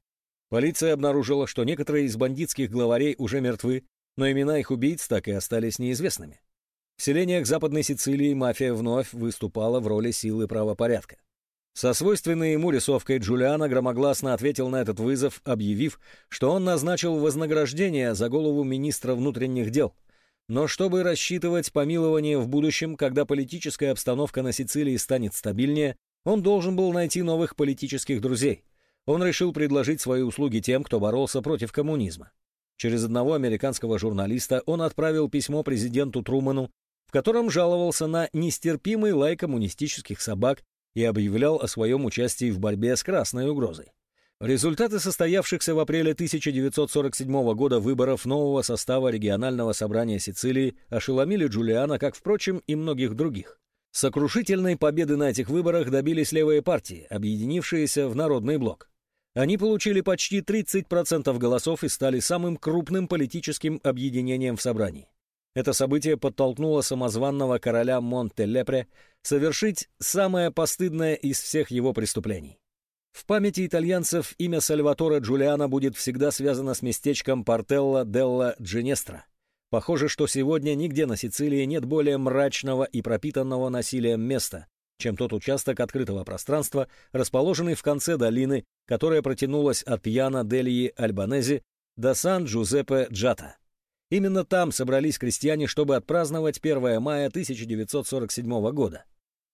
Полиция обнаружила, что некоторые из бандитских главарей уже мертвы, но имена их убийц так и остались неизвестными. В селениях Западной Сицилии мафия вновь выступала в роли силы правопорядка. Со свойственной ему рисовкой Джулиана громогласно ответил на этот вызов, объявив, что он назначил вознаграждение за голову министра внутренних дел. Но чтобы рассчитывать помилование в будущем, когда политическая обстановка на Сицилии станет стабильнее, он должен был найти новых политических друзей. Он решил предложить свои услуги тем, кто боролся против коммунизма. Через одного американского журналиста он отправил письмо президенту Труману, в котором жаловался на нестерпимый лай коммунистических собак и объявлял о своем участии в борьбе с красной угрозой. Результаты состоявшихся в апреле 1947 года выборов нового состава регионального собрания Сицилии ошеломили Джулиана, как, впрочем, и многих других. Сокрушительной победы на этих выборах добились левые партии, объединившиеся в Народный блок. Они получили почти 30% голосов и стали самым крупным политическим объединением в собрании. Это событие подтолкнуло самозванного короля Монтелепре совершить самое постыдное из всех его преступлений. В памяти итальянцев имя Сальватора Джулиана будет всегда связано с местечком Портелла делла Джинестра. Похоже, что сегодня нигде на Сицилии нет более мрачного и пропитанного насилием места, чем тот участок открытого пространства, расположенный в конце долины, которая протянулась от Пьяна Дельи Альбанези до Сан-Джузеппе Джата. Именно там собрались крестьяне, чтобы отпраздновать 1 мая 1947 года.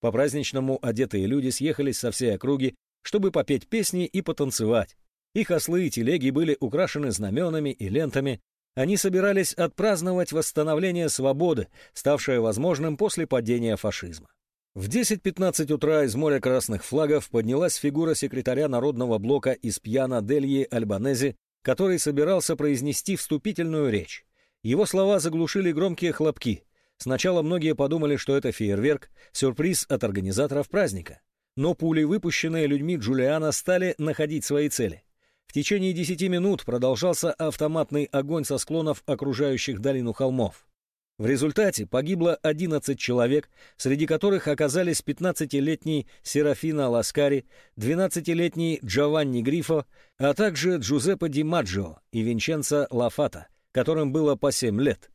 По-праздничному одетые люди съехались со всей округи, чтобы попеть песни и потанцевать. Их ослы и телеги были украшены знаменами и лентами. Они собирались отпраздновать восстановление свободы, ставшее возможным после падения фашизма. В 10.15 утра из моря красных флагов поднялась фигура секретаря Народного блока из Пьяна Дельи Альбанези, который собирался произнести вступительную речь. Его слова заглушили громкие хлопки. Сначала многие подумали, что это фейерверк, сюрприз от организаторов праздника. Но пули, выпущенные людьми Джулиана, стали находить свои цели. В течение десяти минут продолжался автоматный огонь со склонов окружающих долину холмов. В результате погибло 11 человек, среди которых оказались 15-летний Серафина Ласкари, 12-летний Джованни Грифо, а также Джузеппе Ди Маджио и Винченцо Лафата, которым было по 7 лет.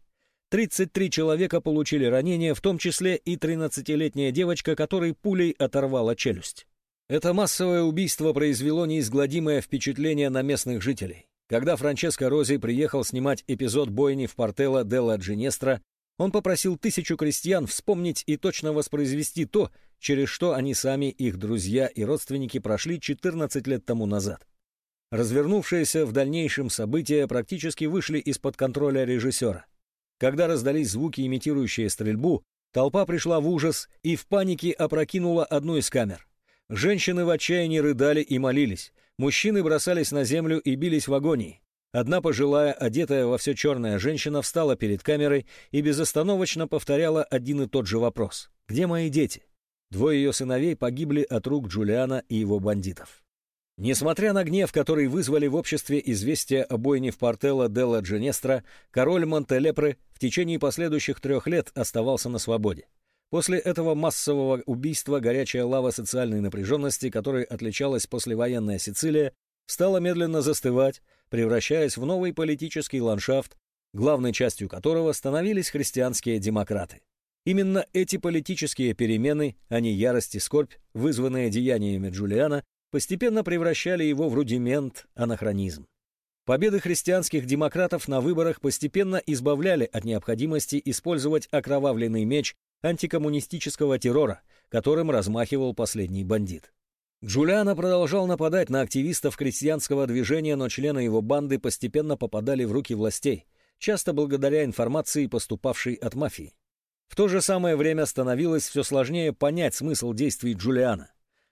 33 человека получили ранения, в том числе и 13-летняя девочка, которой пулей оторвала челюсть. Это массовое убийство произвело неизгладимое впечатление на местных жителей. Когда Франческо Рози приехал снимать эпизод бойни в Портелло делла Джинестра, он попросил тысячу крестьян вспомнить и точно воспроизвести то, через что они сами, их друзья и родственники прошли 14 лет тому назад. Развернувшиеся в дальнейшем события практически вышли из-под контроля режиссера. Когда раздались звуки, имитирующие стрельбу, толпа пришла в ужас и в панике опрокинула одну из камер. Женщины в отчаянии рыдали и молились, мужчины бросались на землю и бились в агонии. Одна пожилая, одетая во все черная женщина встала перед камерой и безостановочно повторяла один и тот же вопрос. «Где мои дети?» Двое ее сыновей погибли от рук Джулиана и его бандитов. Несмотря на гнев, который вызвали в обществе известия о бойне в Портелло делла Дженестра, король Монтелепре в течение последующих трех лет оставался на свободе. После этого массового убийства горячая лава социальной напряженности, которой отличалась послевоенная Сицилия, стала медленно застывать, превращаясь в новый политический ландшафт, главной частью которого становились христианские демократы. Именно эти политические перемены, а не ярость и скорбь, вызванные деяниями Джулиана, постепенно превращали его в рудимент, анахронизм. Победы христианских демократов на выборах постепенно избавляли от необходимости использовать окровавленный меч антикоммунистического террора, которым размахивал последний бандит. Джулиано продолжал нападать на активистов крестьянского движения, но члены его банды постепенно попадали в руки властей, часто благодаря информации, поступавшей от мафии. В то же самое время становилось все сложнее понять смысл действий Джулиана.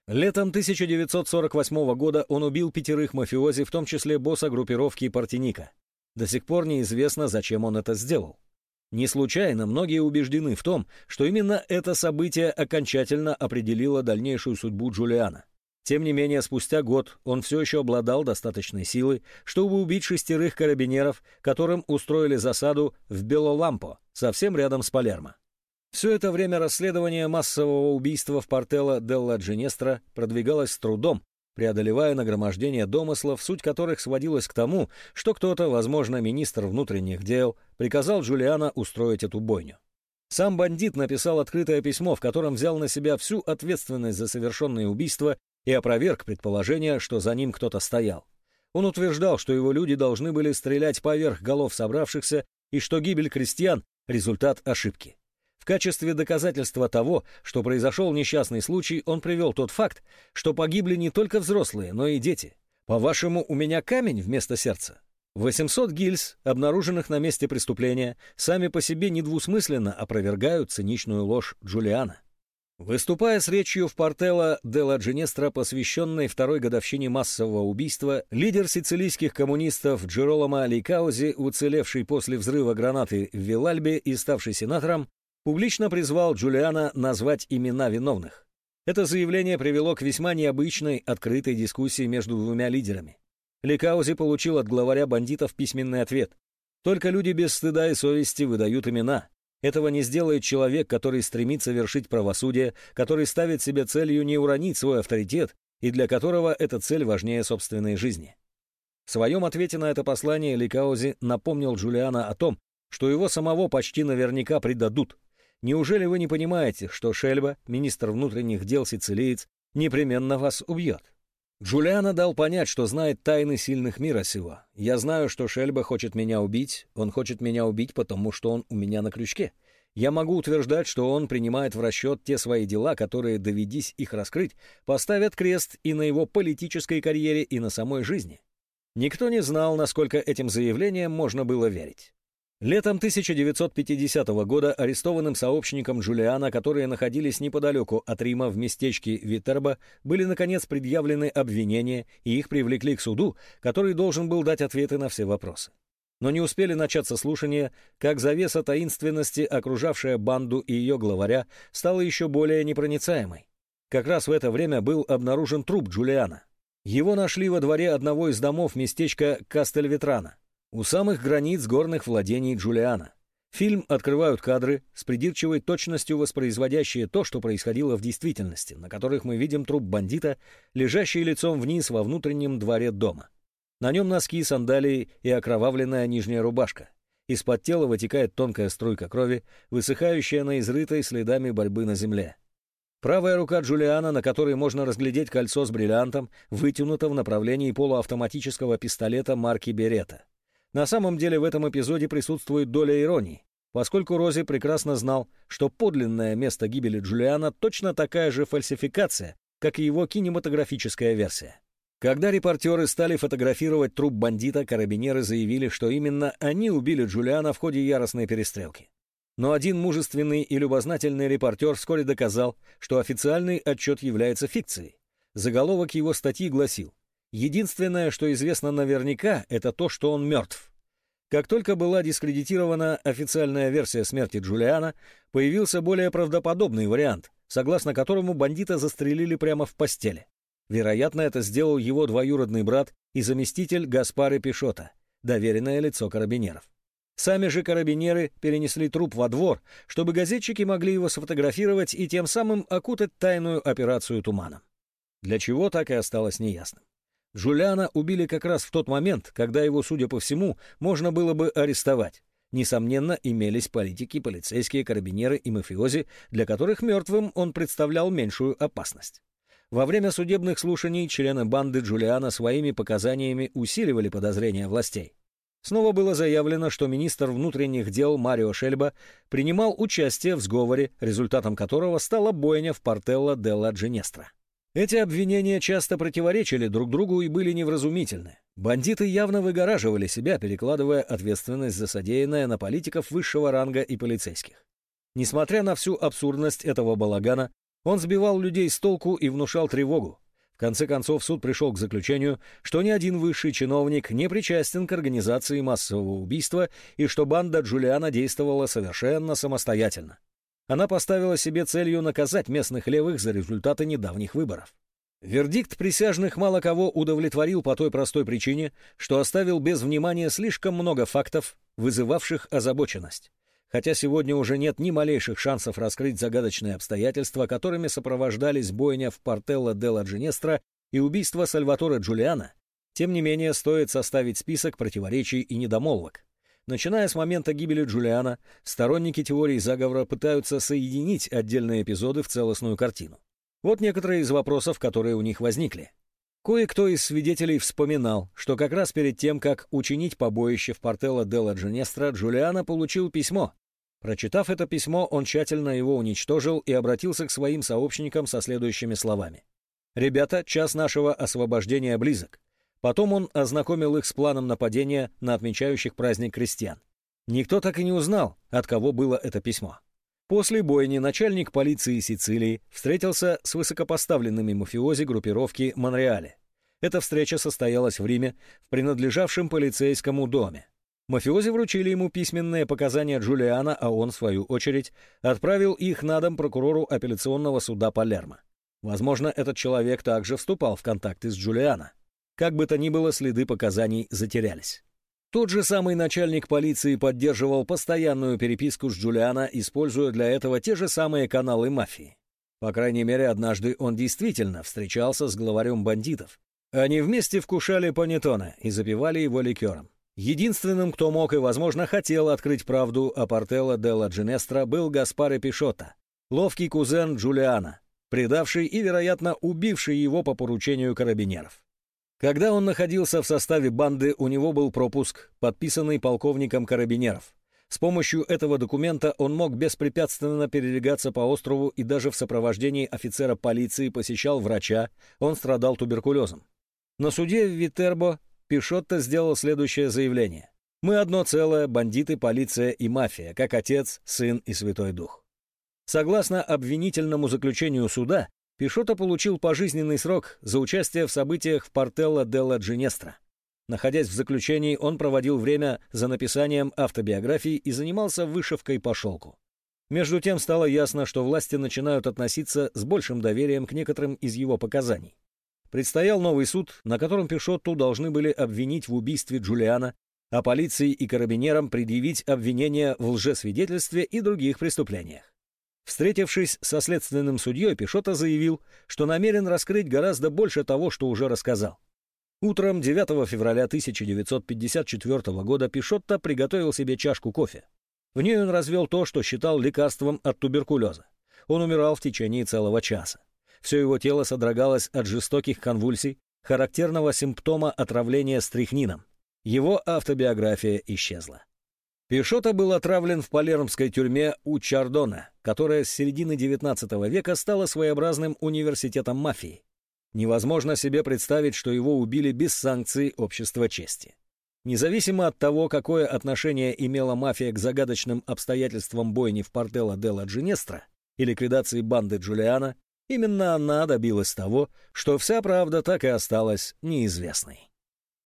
Летом 1948 года он убил пятерых мафиози, в том числе босса группировки Партиника. До сих пор неизвестно, зачем он это сделал. Не случайно многие убеждены в том, что именно это событие окончательно определило дальнейшую судьбу Джулиана. Тем не менее, спустя год он все еще обладал достаточной силой, чтобы убить шестерых карабинеров, которым устроили засаду в Белолампо, совсем рядом с Палермо. Все это время расследование массового убийства в Портелло делла Джинестра продвигалось с трудом, преодолевая нагромождение домыслов, суть которых сводилась к тому, что кто-то, возможно, министр внутренних дел, приказал Джулиана устроить эту бойню. Сам бандит написал открытое письмо, в котором взял на себя всю ответственность за совершенные убийства и опроверг предположение, что за ним кто-то стоял. Он утверждал, что его люди должны были стрелять поверх голов собравшихся и что гибель крестьян – результат ошибки. В качестве доказательства того, что произошел несчастный случай, он привел тот факт, что погибли не только взрослые, но и дети. По-вашему, у меня камень вместо сердца? 800 гильз, обнаруженных на месте преступления, сами по себе недвусмысленно опровергают циничную ложь Джулиана. Выступая с речью в Портелло де ла Джинестра, посвященной второй годовщине массового убийства, лидер сицилийских коммунистов Джероломо Ликаузи, уцелевший после взрыва гранаты в Вилальбе и ставший сенатором, публично призвал Джулиана назвать имена виновных. Это заявление привело к весьма необычной открытой дискуссии между двумя лидерами. Ликаузи получил от главаря бандитов письменный ответ. Только люди без стыда и совести выдают имена. Этого не сделает человек, который стремится вершить правосудие, который ставит себе целью не уронить свой авторитет и для которого эта цель важнее собственной жизни. В своем ответе на это послание Ликаузи напомнил Джулиана о том, что его самого почти наверняка предадут, Неужели вы не понимаете, что Шельба, министр внутренних дел сицилиец, непременно вас убьет? Джулиано дал понять, что знает тайны сильных мира сего. Я знаю, что Шельба хочет меня убить. Он хочет меня убить, потому что он у меня на крючке. Я могу утверждать, что он принимает в расчет те свои дела, которые, доведись их раскрыть, поставят крест и на его политической карьере, и на самой жизни. Никто не знал, насколько этим заявлениям можно было верить. Летом 1950 года арестованным сообщникам Джулиана, которые находились неподалеку от Рима в местечке Витербо, были наконец предъявлены обвинения, и их привлекли к суду, который должен был дать ответы на все вопросы. Но не успели начаться слушания, как завеса таинственности, окружавшая банду и ее главаря, стала еще более непроницаемой. Как раз в это время был обнаружен труп Джулиана. Его нашли во дворе одного из домов местечка Кастельветрана у самых границ горных владений Джулиана. Фильм открывают кадры с придирчивой точностью воспроизводящие то, что происходило в действительности, на которых мы видим труп бандита, лежащий лицом вниз во внутреннем дворе дома. На нем носки, сандалии и окровавленная нижняя рубашка. Из-под тела вытекает тонкая струйка крови, высыхающая на изрытой следами борьбы на земле. Правая рука Джулиана, на которой можно разглядеть кольцо с бриллиантом, вытянута в направлении полуавтоматического пистолета марки Берета. На самом деле в этом эпизоде присутствует доля иронии, поскольку Рози прекрасно знал, что подлинное место гибели Джулиана точно такая же фальсификация, как и его кинематографическая версия. Когда репортеры стали фотографировать труп бандита, карабинеры заявили, что именно они убили Джулиана в ходе яростной перестрелки. Но один мужественный и любознательный репортер вскоре доказал, что официальный отчет является фикцией. Заголовок его статьи гласил «Единственное, что известно наверняка, это то, что он мертв». Как только была дискредитирована официальная версия смерти Джулиана, появился более правдоподобный вариант, согласно которому бандита застрелили прямо в постели. Вероятно, это сделал его двоюродный брат и заместитель Гаспары Пишота, доверенное лицо карабинеров. Сами же карабинеры перенесли труп во двор, чтобы газетчики могли его сфотографировать и тем самым окутать тайную операцию туманом. Для чего так и осталось неясным. Джулиана убили как раз в тот момент, когда его, судя по всему, можно было бы арестовать. Несомненно, имелись политики, полицейские, карабинеры и мафиози, для которых мертвым он представлял меньшую опасность. Во время судебных слушаний члены банды Джулиана своими показаниями усиливали подозрения властей. Снова было заявлено, что министр внутренних дел Марио Шельба принимал участие в сговоре, результатом которого стала бойня в Портелло делла Джинестра. Эти обвинения часто противоречили друг другу и были невразумительны. Бандиты явно выгораживали себя, перекладывая ответственность за содеянное на политиков высшего ранга и полицейских. Несмотря на всю абсурдность этого балагана, он сбивал людей с толку и внушал тревогу конце концов, суд пришел к заключению, что ни один высший чиновник не причастен к организации массового убийства и что банда Джулиана действовала совершенно самостоятельно. Она поставила себе целью наказать местных левых за результаты недавних выборов. Вердикт присяжных мало кого удовлетворил по той простой причине, что оставил без внимания слишком много фактов, вызывавших озабоченность хотя сегодня уже нет ни малейших шансов раскрыть загадочные обстоятельства, которыми сопровождались бойня в Портелло делла Джинестра и убийство Сальватора Джулиана, тем не менее стоит составить список противоречий и недомолвок. Начиная с момента гибели Джулиана, сторонники теории заговора пытаются соединить отдельные эпизоды в целостную картину. Вот некоторые из вопросов, которые у них возникли. Кое-кто из свидетелей вспоминал, что как раз перед тем, как учинить побоище в Портелло делла Джинестра, Джулиана получил письмо, Прочитав это письмо, он тщательно его уничтожил и обратился к своим сообщникам со следующими словами. «Ребята, час нашего освобождения близок». Потом он ознакомил их с планом нападения на отмечающих праздник крестьян. Никто так и не узнал, от кого было это письмо. После бойни начальник полиции Сицилии встретился с высокопоставленными мафиози группировки Монреале. Эта встреча состоялась в Риме, в принадлежавшем полицейскому доме. Мафиози вручили ему письменные показания Джулиана, а он, в свою очередь, отправил их на дом прокурору апелляционного суда Палермо. Возможно, этот человек также вступал в контакты с Джулиана. Как бы то ни было, следы показаний затерялись. Тот же самый начальник полиции поддерживал постоянную переписку с Джулиана, используя для этого те же самые каналы мафии. По крайней мере, однажды он действительно встречался с главарем бандитов. Они вместе вкушали панеттоне и запивали его ликером. Единственным, кто мог и, возможно, хотел открыть правду о Портелло делла Джинестра, был Гаспаре Пишота, ловкий кузен Джулиана, предавший и, вероятно, убивший его по поручению карабинеров. Когда он находился в составе банды, у него был пропуск, подписанный полковником карабинеров. С помощью этого документа он мог беспрепятственно передвигаться по острову и даже в сопровождении офицера полиции посещал врача, он страдал туберкулезом. На суде в Витербо Пишотто сделал следующее заявление. «Мы одно целое, бандиты, полиция и мафия, как Отец, Сын и Святой Дух». Согласно обвинительному заключению суда, Пишотто получил пожизненный срок за участие в событиях в Портелло делла Джинестра. Находясь в заключении, он проводил время за написанием автобиографии и занимался вышивкой по шелку. Между тем стало ясно, что власти начинают относиться с большим доверием к некоторым из его показаний. Предстоял новый суд, на котором Пишотту должны были обвинить в убийстве Джулиана, а полиции и карабинерам предъявить обвинения в лжесвидетельстве и других преступлениях. Встретившись со следственным судьей, Пишотто заявил, что намерен раскрыть гораздо больше того, что уже рассказал. Утром 9 февраля 1954 года Пишотто приготовил себе чашку кофе. В ней он развел то, что считал лекарством от туберкулеза. Он умирал в течение целого часа. Все его тело содрогалось от жестоких конвульсий, характерного симптома отравления стрихнином. Его автобиография исчезла. Пишота был отравлен в палермской тюрьме у Чардона, которая с середины XIX века стала своеобразным университетом мафии. Невозможно себе представить, что его убили без санкций общества чести. Независимо от того, какое отношение имела мафия к загадочным обстоятельствам бойни в Портелло делла Джинестра и ликвидации банды Джулиана, именно она добилась того, что вся правда так и осталась неизвестной.